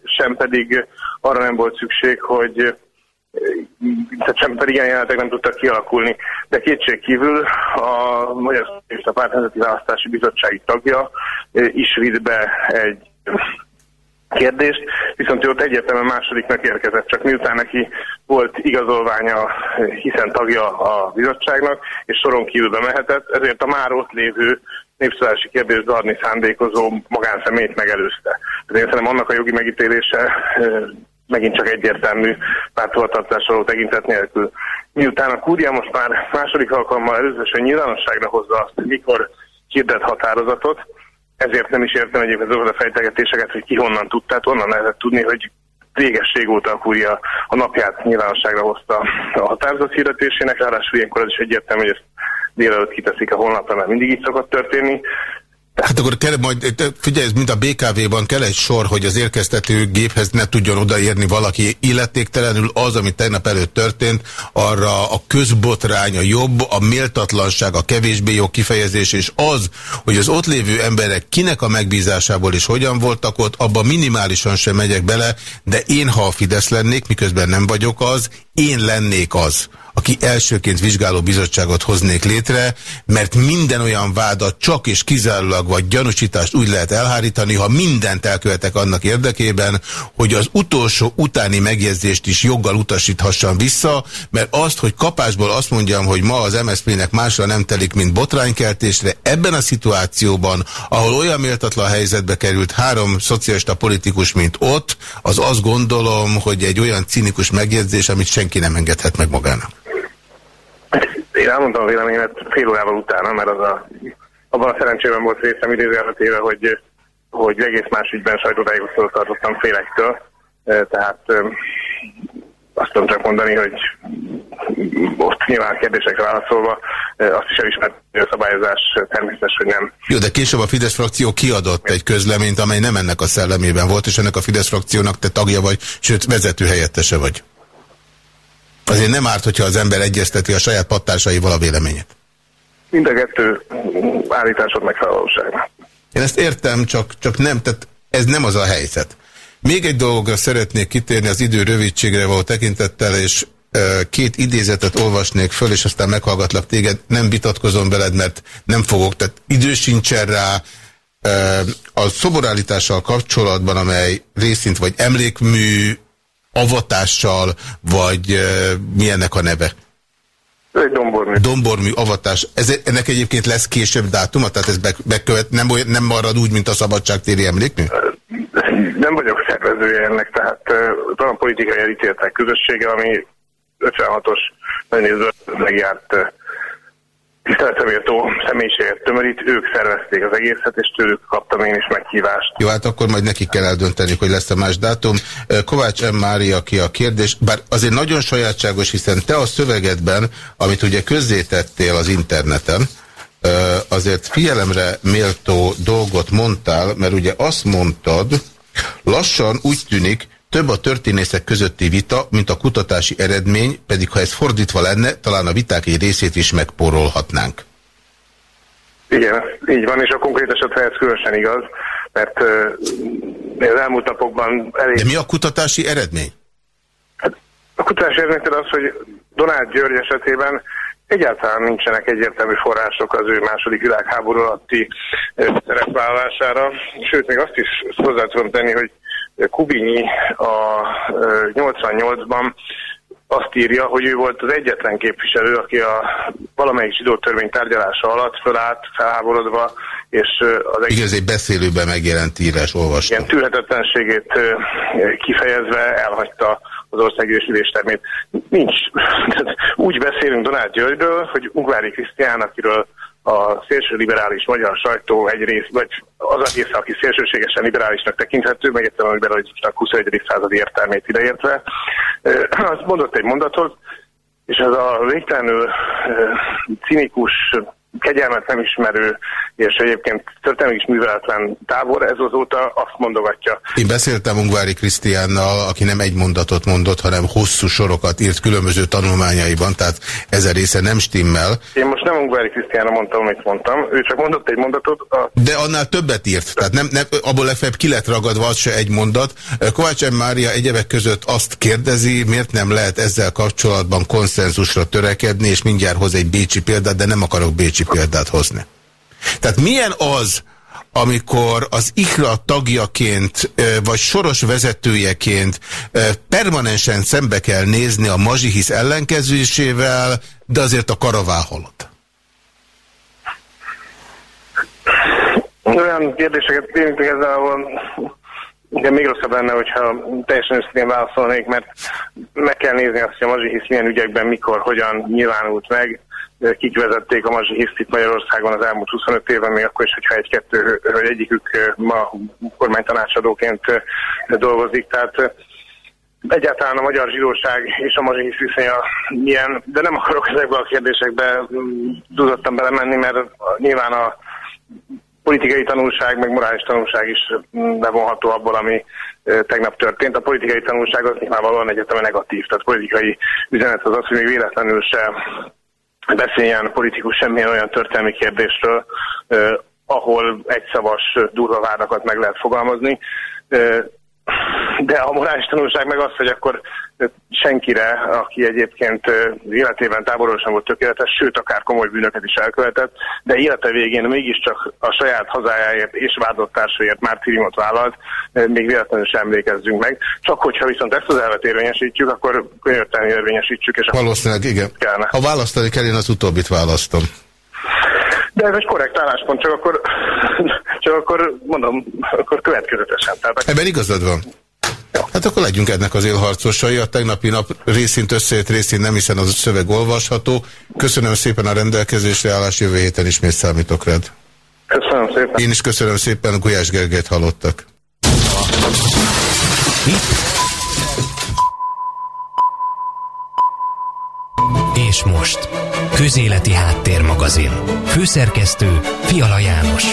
sem pedig arra nem volt szükség, hogy tehát sem pedig ilyen jelenetek nem tudtak kialakulni. De kétség kívül a Magyar Szocialista Párt Nemzeti Választási Bizottsági tagja is vitt be egy kérdést, viszont ő ott egyértelműen másodiknak érkezett, csak miután neki volt igazolványa, hiszen tagja a bizottságnak, és soron kívül bemehetett, ezért a már ott lévő népszállási kérdést adni szándékozó magánszemélyt megelőzte. Tehát én szerintem annak a jogi megítélése megint csak egyértelmű párthovatartásra való tekintet nélkül. Miután a kúria most már második alkalommal előzősen nyilvánosságra hozza azt, mikor hirdet határozatot, ezért nem is értem egyébként azokat a fejtegetéseket, hogy ki honnan tudta, tehát onnan lehetett tudni, hogy régesség óta a kúria a napját nyilvánosságra hozta a határozat hirdetésének, ráadásul ilyenkor az is egyértelmű, hogy ezt délelőtt kiteszik a honlapra, mert mindig így szokott történni. Hát akkor kell majd, figyelj, ez mint a BKV-ban kell egy sor, hogy az érkeztető géphez ne tudjon odaérni valaki. Illetéktelenül az, ami tegnap előtt történt, arra a közbotrány, a jobb, a méltatlanság, a kevésbé jó kifejezés, és az, hogy az ott lévő emberek kinek a megbízásából és hogyan voltak ott, abban minimálisan sem megyek bele, de én, ha a Fidesz lennék, miközben nem vagyok az, én lennék az, aki elsőként vizsgáló bizottságot hoznék létre, mert minden olyan vádat csak és kizárólag vagy gyanúsítást úgy lehet elhárítani, ha mindent elkövetek annak érdekében, hogy az utolsó utáni megjegyzést is joggal utasíthassam vissza, mert azt, hogy kapásból azt mondjam, hogy ma az MSZP-nek másra nem telik, mint botránykeltésre, ebben a szituációban, ahol olyan méltatlan helyzetbe került három szocialista politikus, mint ott, az azt gondolom, hogy egy olyan cinikus megjegyzés, amit senki nem engedhet meg magának. Én elmondtam a véleményemet fél órával utána, mert az a, abban a szerencsében volt részem idézőjelvetéve, hogy, hogy egész más ügyben sajtótájékoztatót tartottam félektől, tehát azt tudom csak mondani, hogy ott nyilván kérdésekre válaszolva azt is elismert, hogy a szabályozás természetes, hogy nem. Jó, de később a Fidesz frakció kiadott egy közleményt, amely nem ennek a szellemében volt, és ennek a Fidesz frakciónak te tagja vagy, sőt vezető helyettese vagy. Azért nem árt, hogyha az ember egyezteti a saját pattársaival a véleményét. Mind a kettő állításod meg valóság. Én ezt értem, csak, csak nem, tehát ez nem az a helyzet. Még egy dologra szeretnék kitérni az idő rövidségre való tekintettel, és két idézetet olvasnék föl, és aztán meghallgatlak téged. Nem vitatkozom veled, mert nem fogok, tehát idő sincsen rá. A szoborállítással kapcsolatban, amely részint vagy emlékmű avatással, vagy mi ennek a neve? Egy dombormű. Dombormű avatás. Ez, ennek egyébként lesz később dátuma? Tehát ez be, bekövet, nem, nem marad úgy, mint a szabadságtéri emlékmű? Nem vagyok szervezője ennek, tehát a politikai elítéltek közössége, ami 56-os megjárt tiszteleteméltó személyiséget tömörít, ők szervezték az egészet, és tőlük kaptam én is meghívást. Jó, hát akkor majd nekik kell eldönteni, hogy lesz a más dátum. Kovács M. Mária, aki a kérdés, bár azért nagyon sajátságos, hiszen te a szövegedben, amit ugye közzétettél az interneten, azért figyelemre méltó dolgot mondtál, mert ugye azt mondtad, lassan úgy tűnik, több a történészek közötti vita, mint a kutatási eredmény, pedig ha ez fordítva lenne, talán a viták egy részét is megporolhatnánk. Igen, így van, és a konkrét esetre ez különösen igaz, mert uh, az elmúlt napokban elég... De mi a kutatási eredmény? Hát, a kutatási eredmény az, hogy Donát György esetében egyáltalán nincsenek egyértelmű források az ő második világháború alatti szerepvállalására, sőt, még azt is hozzá tudom tenni, hogy Kubinyi a 88-ban azt írja, hogy ő volt az egyetlen képviselő, aki a valamelyik zsidó törvény tárgyalása alatt fölállt, felháborodva, és az egész... Igaz, egy beszélőben megjelent írás, olvastam. Ilyen tűrhetetlenségét kifejezve elhagyta az országgyűlés üléstermét. Nincs. Úgy beszélünk Donát Györgyről, hogy Ungvári Krisztián, akiről a szélső liberális magyar sajtó egy rész, vagy az a része, aki szélsőségesen liberálisnak tekinthető, meg egyszerűen a liberalizmusnak 21. századi értelmét ideértve, az mondott egy mondatot, és ez a végtelenül cinikus kegyelmet nem ismerő, és egyébként történelmi is műveletlen tábor, ez azóta azt mondogatja. Én beszéltem Ungvári Krisztiánnal, aki nem egy mondatot mondott, hanem hosszú sorokat írt különböző tanulmányaiban, tehát ez a része nem stimmel. Én most nem Ungvári Krisztiánra mondtam, amit mondtam, ő csak mondott egy mondatot. A... De annál többet írt, tehát nem, nem, abból legfeljebb ki lett ragadva, az se egy mondat. Kovács M. Mária egyebek között azt kérdezi, miért nem lehet ezzel kapcsolatban konszenzusra törekedni, és mindjárt hoz egy bécsi példát, de nem akarok bécsi Bécsi példát hozni. Tehát milyen az, amikor az IKRA tagjaként, vagy soros vezetőjeként permanensen szembe kell nézni a mazsihisz ellenkezésével, de azért a karavá halott? Olyan kérdéseket tényleg ezzel, Igen, még rosszabb lenne, hogyha teljesen őszintén válaszolnék, mert meg kell nézni azt, hogy a mazsihisz milyen ügyekben, mikor, hogyan nyilvánult meg, kik vezették a mazsihisztit Magyarországon az elmúlt 25 évben, még akkor is, hogyha egy-kettő, hogy egyikük ma kormánytanácsadóként dolgozik. Tehát egyáltalán a magyar zsidóság és a mazsihisz viszonya milyen, de nem akarok ezekbe a kérdésekbe tudottam belemenni, mert nyilván a politikai tanulság, meg morális tanulság is levonható abból, ami tegnap történt. A politikai tanulság az nyilvánvalóan egyetemen negatív, tehát politikai üzenet az az, hogy még véletlenül se beszéljen politikus semmilyen olyan történelmi kérdésről, ahol egyszavas durva vádakat meg lehet fogalmazni de a morális tanulság meg az, hogy akkor senkire, aki egyébként életében sem volt tökéletes, sőt, akár komoly bűnöket is elkövetett, de élete végén mégiscsak a saját hazájáért és vádolt társaiért mártiriumot vállalt, még véletlenül sem emlékezzünk meg. Csak hogyha viszont ezt az elvet érvényesítjük, akkor könyörtelen érvényesítsük. És Valószínűleg igen. Kellene. Ha választani kell, én az utóbbit választom. De ez egy korrekt álláspont, csak akkor, csak akkor mondom, akkor következetesen. Tehát... Ebben igazad van. Hát akkor legyünk ennek az élharcosai. A tegnapi nap részint összejött, részint nem, hiszen az szöveg olvasható. Köszönöm szépen a rendelkezésre állás, jövő héten ismét számítok rád. Köszönöm szépen. Én is köszönöm szépen, Gulyás Gergelyt hallottak. És most, Közéleti Háttérmagazin. Főszerkesztő Fiala János.